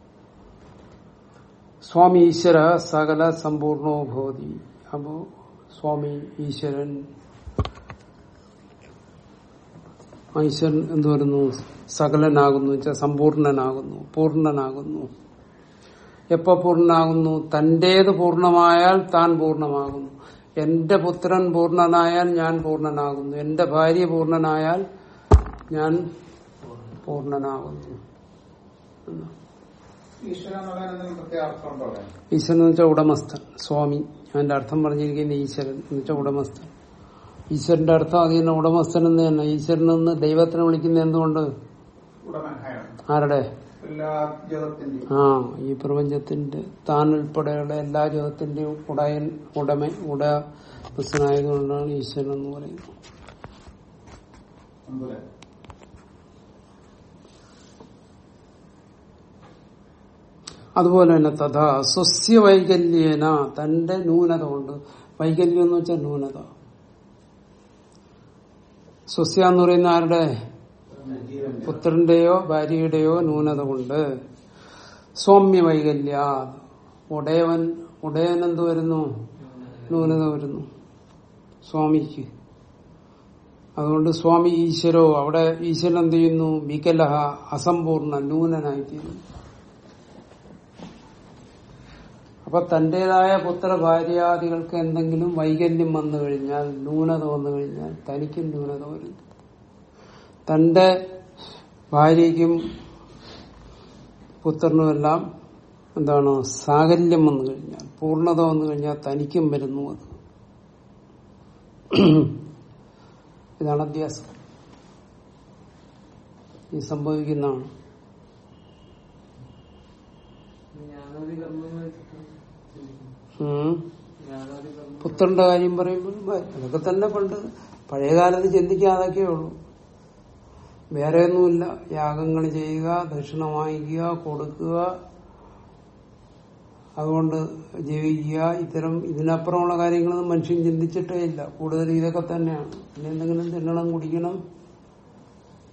സ്വാമി ഈശ്വര സകല സമ്പൂർണോ ഭവതി. അപ്പോ സ്വാമി ഈശ്വരൻ ഈശ്വരൻ എന്തു വരുന്നു? സകലനാകുന്നു വെച്ചാൽ സമ്പൂർണനാകുന്നു പൂർണനാകുന്നു എപ്പോ പൂർണനാകുന്നു തന്റേത് പൂർണമായാൽ താൻ പൂർണമാകുന്നു എന്റെ പുത്രൻ പൂർണനായാൽ ഞാൻ പൂർണനാകുന്നു. എന്റെ ഭാര്യ പൂർണനായാൽ ഞാൻ പൂർണനാകുന്നു. ഈശ്വരൻ എന്ന് വെച്ചാൽ ഉടമസ്ഥൻ സ്വാമി. അതിന്റെ അർത്ഥം പറഞ്ഞിരിക്കുന്ന ഈശ്വരൻ എന്ന് വെച്ചാൽ ഉടമസ്ഥൻ. ഈശ്വരന്റെ അർത്ഥം അത് തന്നെ ഉടമസ്ഥൻ എന്ന് തന്നെ. ഈശ്വരൻ എന്ന് ദൈവത്തിനെ വിളിക്കുന്ന എന്തുകൊണ്ട്. ആരുടെ? ആ ഈ പ്രപഞ്ചത്തിന്റെ താൻ ഉൾപ്പെടെയുള്ള എല്ലാ ജഗത്തിന്റെയും ഉടയൻ ഉടമ ഉടമസ്ഥനായതുകൊണ്ടാണ് ഈശ്വരൻ എന്ന് പറയുന്നത്. അതുപോലെ തന്നെ തഥാ സ്വസ്യ വൈകല്യേന തന്റെ ന്യൂനത കൊണ്ട്. വൈകല്യം എന്ന് വെച്ചാൽ ന്യൂനത. സ്വസ്യ എന്ന് പറയുന്ന ആരുടെ? പുത്രന്റെയോ ഭാര്യയുടെയോ ന്യൂനത കൊണ്ട് സൗമ്യ വൈകല്യ ഉടയവൻ ഉടയൻ എന്ത് വരുന്നു? ന്യൂനത വരുന്നു. സ്വാമിക്ക്. അതുകൊണ്ട് സ്വാമി ഈശ്വരോ അവിടെ ഈശ്വരൻ എന്ത് ചെയ്യുന്നു? വികലഹ അസമ്പൂർണ ന്യൂനനായിത്തീരുന്നു അപ്പൊ തന്റേതായ പുത്ര ഭാര്യാദികൾക്ക് എന്തെങ്കിലും വൈകല്യം വന്നു കഴിഞ്ഞാൽ ന്യൂനത വന്നു കഴിഞ്ഞാൽ തനിക്കും ന്യൂനത വരുന്നു. തന്റെ ഭാര്യയ്ക്കും പുത്രനുമെല്ലാം എന്താണ് സാകല്യം വന്നു കഴിഞ്ഞാൽ പൂർണത വന്നു കഴിഞ്ഞാൽ തനിക്കും വരുന്നു അത്. ഇതാണ് അധ്യാസം. ഈ സംഭവിക്കുന്നതാണ്. പുത്രന്റെ കാര്യം പറയുമ്പോൾ അതൊക്കെ തന്നെ പണ്ട് പഴയകാലത്ത് ചിന്തിക്കാതൊക്കെയുള്ളൂ വേറെ ഒന്നുമില്ല യാഗങ്ങൾ ചെയ്യുക ദക്ഷിണ വാങ്ങിക്കുക കൊടുക്കുക. അതുകൊണ്ട് ജീവിക്കുക. ഇത്തരം ഇതിനപ്പുറമുള്ള കാര്യങ്ങളൊന്നും മനുഷ്യൻ ചിന്തിച്ചിട്ടേ ഇല്ല. കൂടുതൽ ഇതൊക്കെ തന്നെയാണ്. പിന്നെ എന്തെങ്കിലും തിന്നണം കുടിക്കണം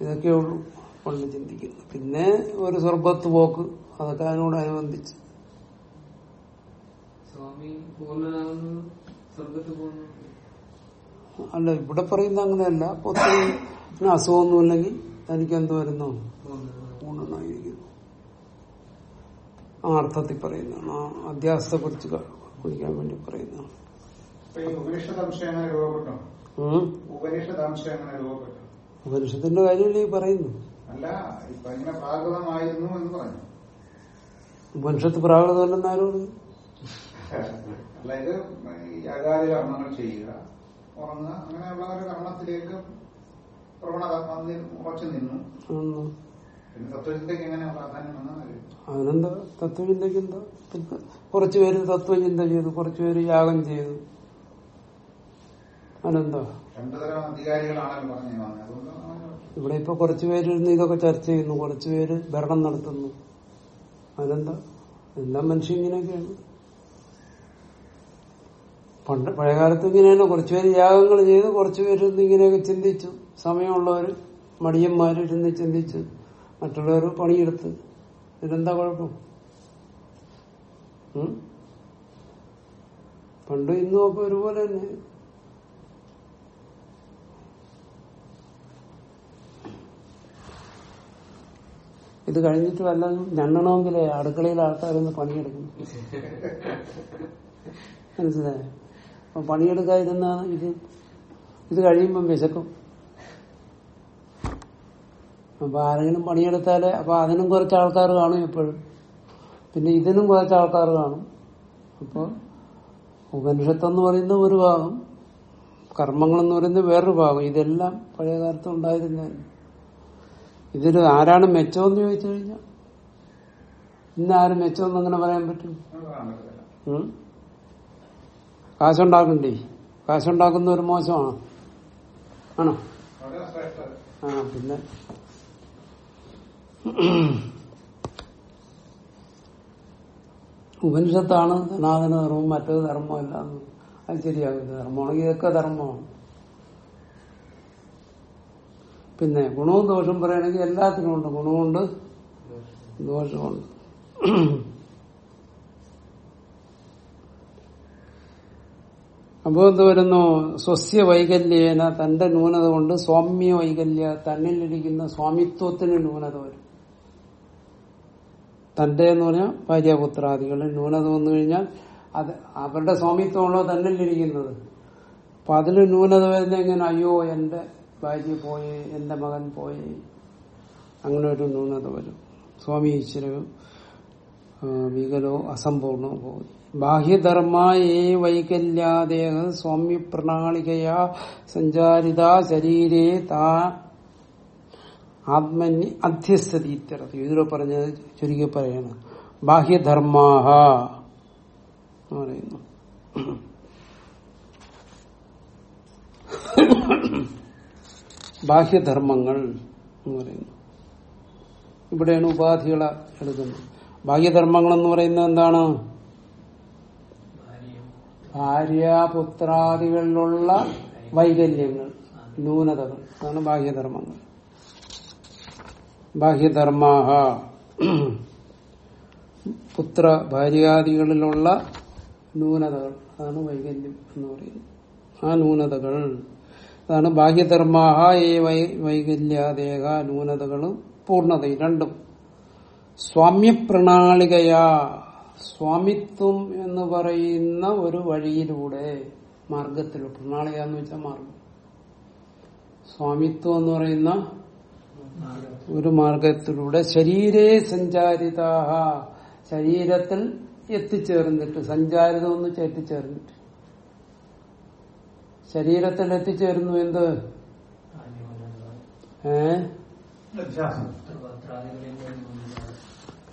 ഇതൊക്കെ ഉള്ളൂ. പണ്ട് ചിന്തിക്കുന്നത് പിന്നെ ഒരു സ്വർഗത്ത് പോക്ക്. അതൊക്കെ അതിനോടനുബന്ധിച്ച് അനുബന്ധിച്ച്. അല്ല ഇവിടെ പറയുന്ന അങ്ങനെയല്ല. പുത്രന് അസുഖമൊന്നുമില്ലെങ്കിൽ തനിക്ക് എന്ത് വരുന്നു? പൂർണനായിരിക്കുന്നു ആ അർത്ഥത്തിൽ പറയുന്നതാണ്. ആ അധ്യാസത്തെ കുറിച്ച് കുടിക്കാൻ വേണ്ടി പറയുന്നതാണ്. ഉപനിഷത്തിന്റെ കാര്യമില്ല ഈ പറയുന്നു? ഉപനിഷത്ത് പ്രാകൃതമല്ലെന്ന് ആരോട്? അതായത് കർമ്മങ്ങൾ ചെയ്യുക ഉറങ്ങുക അങ്ങനെയുള്ള ഒരു കർമ്മത്തിലേക്ക് പ്രവണത നിന്നു. പിന്നെ തത്വചിന്തയ്ക്ക് പ്രാധാന്യം അതിനെന്താ? തത്വചിന്തയ്ക്ക് എന്താ? കുറച്ചുപേര് തത്വചിന്ത ചെയ്തു കുറച്ചുപേര് യാഗം ചെയ്തു. അതിനെന്താ? രണ്ടുതരം അധികാരികളാണല്ലോ പറഞ്ഞു ഇവിടെ ഇപ്പൊ കുറച്ചുപേരിരുന്ന് ഇതൊക്കെ ചർച്ച ചെയ്യുന്നു. കുറച്ചു പേര് ഭരണം നടത്തുന്നു. അതെന്താ എല്ലാം മനുഷ്യൻ ഇങ്ങനെയൊക്കെയാണ്. പണ്ട് പഴയകാലത്ത് ഇങ്ങനെയാണ് കുറച്ചുപേര് യാഗങ്ങൾ ചെയ്ത് കുറച്ചുപേര് ഇങ്ങനെയൊക്കെ ചിന്തിച്ചു. സമയമുള്ളവർ മടിയന്മാരിരുന്ന് ചിന്തിച്ച് മറ്റുള്ളവർ പണിയെടുത്ത് ഇതെന്താ കുഴപ്പം? പണ്ടും ഇന്നും ഒക്കെ ഒരുപോലെ തന്നെ. ഇത് കഴിഞ്ഞിട്ട് വല്ലതും ഞണ്ണണമെങ്കിലേ അടുക്കളയിൽ ആൾക്കാരൊന്ന് പണിയെടുക്കും. മനസ്സിലായോ? അപ്പൊ പണിയെടുക്കാതിരുന്ന ഇത് ഇത് കഴിയുമ്പം വിശക്കും. അപ്പൊ ആരെങ്കിലും പണിയെടുത്താലേ അപ്പൊ അതിനും കുറച്ച് ആൾക്കാർ കാണും എപ്പോഴും. പിന്നെ ഇതിനും കുറച്ച് ആൾക്കാർ കാണും. അപ്പൊ ഉപനിഷത്തെന്ന് പറയുന്ന ഒരു ഭാഗം കർമ്മങ്ങൾ എന്ന് പറയുന്നത് വേറൊരു ഭാഗം ഇതെല്ലാം പഴയ കാലത്ത് ഉണ്ടായിരുന്ന. ഇതിൽ ആരാണ് മെച്ചമെന്ന് ചോദിച്ചു കഴിഞ്ഞാൽ ഇന്ന് ആരും മെച്ചമെന്ന് അങ്ങനെ പറയാൻ പറ്റും? കാശുണ്ടാക്കണ്ടേ? കാശുണ്ടാക്കുന്ന ഒരു മോശമാണ്? ആണോ? ആ പിന്നെ *clears throat* ഉപനിഷത്താണ് സനാതന ധർമ്മം മറ്റൊരു ധർമ്മമല്ല അത് ശരിയാകില്ല ധർമ്മമാണെങ്കിൽ ഇതൊക്കെ ധർമ്മമാണ്. പിന്നെ ഗുണവും ദോഷവും പറയുകയാണെങ്കിൽ എല്ലാത്തിനും ഉണ്ട്. ഗുണമുണ്ട് ദോഷമുണ്ട്. *clears throat* അപ്പോ എന്ത് വരുന്നു? സ്വസ്യ വൈകല്യേന തന്റെ ന്യൂനത കൊണ്ട് സ്വാമ്യ വൈകല്യ തന്നിലിരിക്കുന്ന സ്വാമിത്വത്തിന് ന്യൂനത വരും. തന്റെ എന്ന് പറഞ്ഞാൽ ഭാര്യാപുത്രാദികൾ ന്യൂനത വന്നു കഴിഞ്ഞാൽ അത് അവരുടെ സ്വാമിത്വമാണോ തന്നിലിരിക്കുന്നത് അപ്പൊ അതിൽ ന്യൂനത വരുന്ന എങ്ങനെ? അയ്യോ എന്റെ ഭാര്യ പോയി എന്റെ മകൻ പോയി. അങ്ങനെ ഒരു ന്യൂനത വരും. സ്വാമി ഈശ്വരവും വികലോ അസമ്പൂർണോ പോയി. ബാഹ്യധർമ്മ ഏ വൈകല്യാദേഹ സ്വാമി പ്രണാളികയാ സഞ്ചാരിത ശരീരേ താ ആത്മന്യ അധ്യസ്ഥതി ഇത്തരത്തിൽ. ഇതിലോ പറഞ്ഞത് ചുരുക്കി പറയണം. ബാഹ്യധർമാഹ പറയുന്നു. ബാഹ്യധർമ്മങ്ങൾ എന്ന് പറയുന്നു. ഇവിടെയാണ് ഉപാധികളെ എടുക്കുന്നത്. ബാഹ്യധർമ്മങ്ങൾ എന്ന് പറയുന്നത് എന്താണ്? ഭാര്യ പുത്രാദികളിലുള്ള വൈകല്യങ്ങൾ ന്യൂനതകൾ. അതാണ് ബാഹ്യധർമ്മങ്ങൾ. ബാഹ്യധർമാഹ. പുത്ര ഭാര്യാദികളിലുള്ള ന്യൂനതകൾ. അതാണ് വൈകല്യം എന്ന് പറയുന്നത്. ആ ന്യൂനതകൾ. അതാണ് ബാഹ്യധർമാഹ ഏ വൈ വൈകല്യാദേഹ ന്യൂനതകളും പൂർണതയും രണ്ടും. സ്വാമ്യപ്രണാളികയാ. സ്വാമിത്വം എന്ന് പറയുന്ന ഒരു വഴിയിലൂടെ മാർഗത്തിലൂടെ പ്രണാളിക എന്ന് വെച്ചാൽ മാർഗം സ്വാമിത്വം എന്ന് പറയുന്ന ഒരു മാർഗത്തിലൂടെ ശരീരേ സഞ്ചാരിതാഹ. ശരീരത്തിൽ എത്തിച്ചേർന്നിട്ട് സഞ്ചാരിതം ഒന്ന് എത്തിച്ചേർന്നിട്ട് ശരീരത്തിൽ എത്തിച്ചേരുന്നു എന്ത്? ഏ?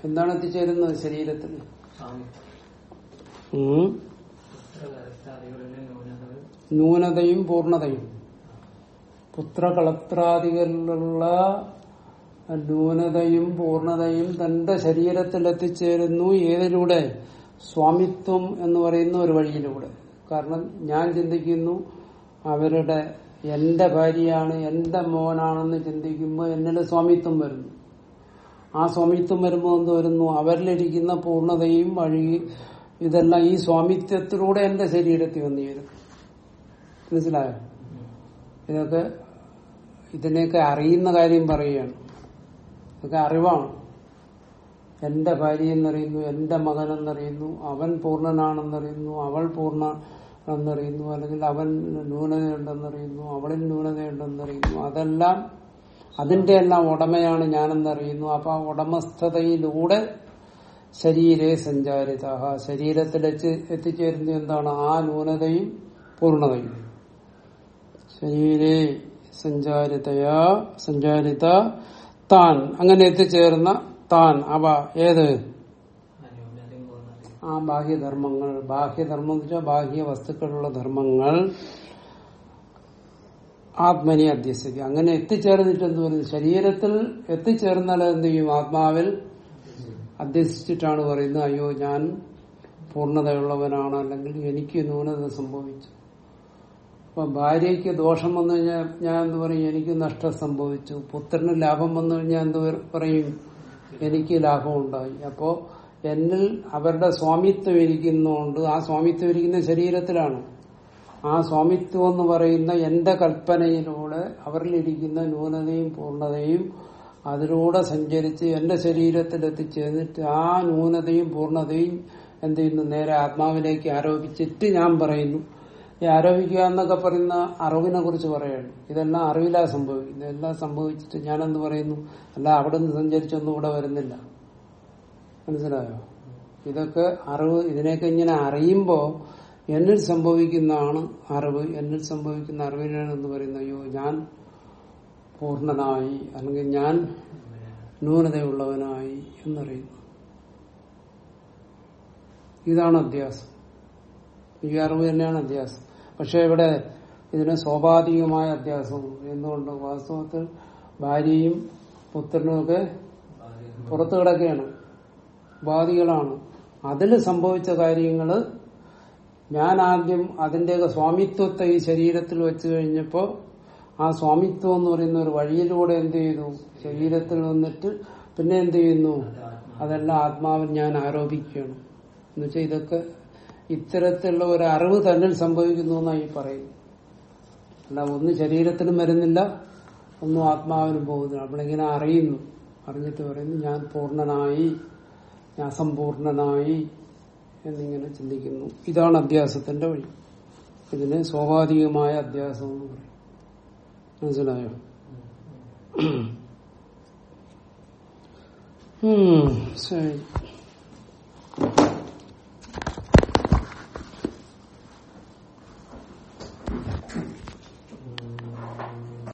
എന്താണ് എത്തിച്ചേരുന്നത് ശരീരത്തിൽ. ന്യൂനതയും പൂർണതയും പുത്രകളത്രാദികളിലുള്ള ന്യൂനതയും പൂർണതയും തന്റെ ശരീരത്തിൽ എത്തിച്ചേരുന്നു ഏതിലൂടെ? സ്വാമിത്വം എന്ന് പറയുന്ന ഒരു വഴിയിലൂടെ. കാരണം ഞാൻ ചിന്തിക്കുന്നു അവരുടെ എന്റെ ഭാര്യയാണ് എന്റെ മോനാണെന്ന് ചിന്തിക്കുമ്പോൾ എന്നിൽ സ്വാമിത്വം വരുന്നു. ആ സ്വാമിത്വം വരുമ്പോൾ എന്ത് വരുന്നു? അവരിലിരിക്കുന്ന പൂർണതയും വഴി ഇതെല്ലാം ഈ സ്വാമിത്വത്തിലൂടെ എന്റെ ശരീരത്തിൽ വന്നു ചേരും. മനസ്സിലായോ? ഇതൊക്കെ ഇതിനെയൊക്കെ അറിയുന്ന കാര്യം പറയുകയാണ്. ഇതൊക്കെ അറിവാണ്. എന്റെ ഭാര്യ എന്നറിയുന്നു എന്റെ മകൻ എന്നറിയുന്നു അവൻ പൂർണനാണെന്നറിയുന്നു അവൾ പൂർണ എന്നറിയുന്നു അല്ലെങ്കിൽ അവൻ ന്യൂനതയുണ്ടെന്നറിയുന്നു അവളിൽ ന്യൂനതയുണ്ടെന്നറിയുന്നു. അതെല്ലാം അതിന്റെ എല്ലാം ഉടമയാണ് ഞാനെന്നറിയുന്നു. അപ്പൊ ആ ഉടമസ്ഥതയിലൂടെ ശരീരെ സഞ്ചാരിത ശരീരത്തിൽ എത്തി എത്തിച്ചേരുന്നത് എന്താണ്? ആ ന്യൂനതയും പൂർണതയും. ശരീരെ സഞ്ചാരിതയാ സഞ്ചാരിത താൻ. അങ്ങനെ എത്തിച്ചേർന്ന താൻ. അവ ഏത്? ആ ബാഹ്യധർമ്മങ്ങൾ. ബാഹ്യധർമ്മം എന്ന് വെച്ചാൽ ബാഹ്യ വസ്തുക്കളുള്ള ധർമ്മങ്ങൾ. ആത്മനെ അധ്യസിക്കുക. അങ്ങനെ എത്തിച്ചേർന്നിട്ട് എന്ത് പറയുന്നു? ശരീരത്തിൽ എത്തിച്ചേർന്നാൽ എന്ത് ചെയ്യും? ആത്മാവിൽ അധ്യസിച്ചിട്ടാണ് പറയുന്നത് അയ്യോ ഞാൻ പൂർണതയുള്ളവനാണ് അല്ലെങ്കിൽ എനിക്ക് ന്യൂനത സംഭവിച്ചു. അപ്പൊ ഭാര്യയ്ക്ക് ദോഷം വന്നു കഴിഞ്ഞാൽ ഞാൻ എന്ത് പറയും? എനിക്ക് നഷ്ടം സംഭവിച്ചു. പുത്രന് ലാഭം വന്നു കഴിഞ്ഞാൽ എന്ത് പറയും? എനിക്ക് ലാഭം ഉണ്ടായി. അപ്പോ എന്നിൽ അവരുടെ സ്വാമിത്വം ഇരിക്കുന്നതുകൊണ്ട് ആ സ്വാമിത്വം ഇരിക്കുന്ന ശരീരത്തിലാണ്. ആ സ്വാമിത്വം എന്ന് പറയുന്ന എന്റെ കൽപ്പനയിലൂടെ അവരിലിരിക്കുന്ന ന്യൂനതയും പൂർണതയും അതിലൂടെ സഞ്ചരിച്ച് എന്റെ ശരീരത്തിൽ എത്തിച്ചേർന്നിട്ട് ആ ന്യൂനതയും പൂർണതയും എന്ത് ചെയ്യുന്നു? നേരെ ആത്മാവിലേക്ക് ആരോപിച്ചിട്ട് ഞാൻ പറയുന്നു. ഈ ആരോപിക്കുക എന്നൊക്കെ പറയുന്ന അറിവിനെ കുറിച്ച് പറയുന്നു ഇതെല്ലാം അറിവിലാ സംഭവിക്കുന്നത് ഇതെല്ലാം സംഭവിച്ചിട്ട് ഞാനെന്ത് പറയുന്നു? അല്ല അവിടെ നിന്ന് സഞ്ചരിച്ചൊന്നും ഇവിടെ വരുന്നില്ല. മനസ്സിലായോ? ഇതൊക്കെ അറിവ് ഇതിനെയൊക്കെ ഇങ്ങനെ അറിയുമ്പോ എന്നിൽ സംഭവിക്കുന്നതാണ് അറിവ്. എന്നിൽ സംഭവിക്കുന്ന അറിവിനാണ് എന്ന് പറയുന്നത് അയ്യോ ഞാൻ പൂർണനായി അല്ലെങ്കിൽ ഞാൻ ന്യൂനതയുള്ളവനായി എന്നറിയുന്നു. ഇതാണ് അധ്യാസം ഈ അറിവ് തന്നെയാണ് അധ്യാസം പക്ഷെ ഇവിടെ ഇതിന് സ്വാഭാവികമായ അധ്യാസവും എന്തുകൊണ്ട് വാസ്തവത്തിൽ ഭാര്യയും പുത്രനുമൊക്കെ പുറത്തു കിടക്കുകയാണ്. ഉപാധികളാണ്. അതിൽ സംഭവിച്ച കാര്യങ്ങൾ ഞാൻ ആദ്യം അതിന്റെയൊക്കെ സ്വാമിത്വത്തെ ഈ ശരീരത്തിൽ വെച്ചു കഴിഞ്ഞപ്പോൾ ആ സ്വാമിത്വം എന്ന് പറയുന്ന ഒരു വഴിയിലൂടെ എന്ത് ചെയ്തു? ശരീരത്തിൽ വന്നിട്ട് പിന്നെ എന്ത് ചെയ്യുന്നു? അതെല്ലാം ആത്മാവിൽ ഞാൻ ആരോപിക്കുകയാണ്. എന്നുവെച്ചാൽ ഇതൊക്കെ ഇത്തരത്തിലുള്ള ഒരു അറിവ് തന്നിൽ സംഭവിക്കുന്നു എന്നാണ് ഈ അല്ല ഒന്ന് ശരീരത്തിനും വരുന്നില്ല ഒന്നും ആത്മാവിനും പോകുന്നില്ല. നമ്മളിങ്ങനെ അറിയുന്നു. അറിഞ്ഞിട്ട് പറയുന്നു ഞാൻ പൂർണനായി ഞാൻ സമ്പൂർണനായി എന്നിങ്ങനെ ചിന്തിക്കുന്നു. ഇതാണ് അധ്യാസത്തിന്റെ വഴി. ഇതിന് സ്വാഭാവികമായ അധ്യാസം എന്ന് പറയും. മനസ്സിലായോ? ശരി.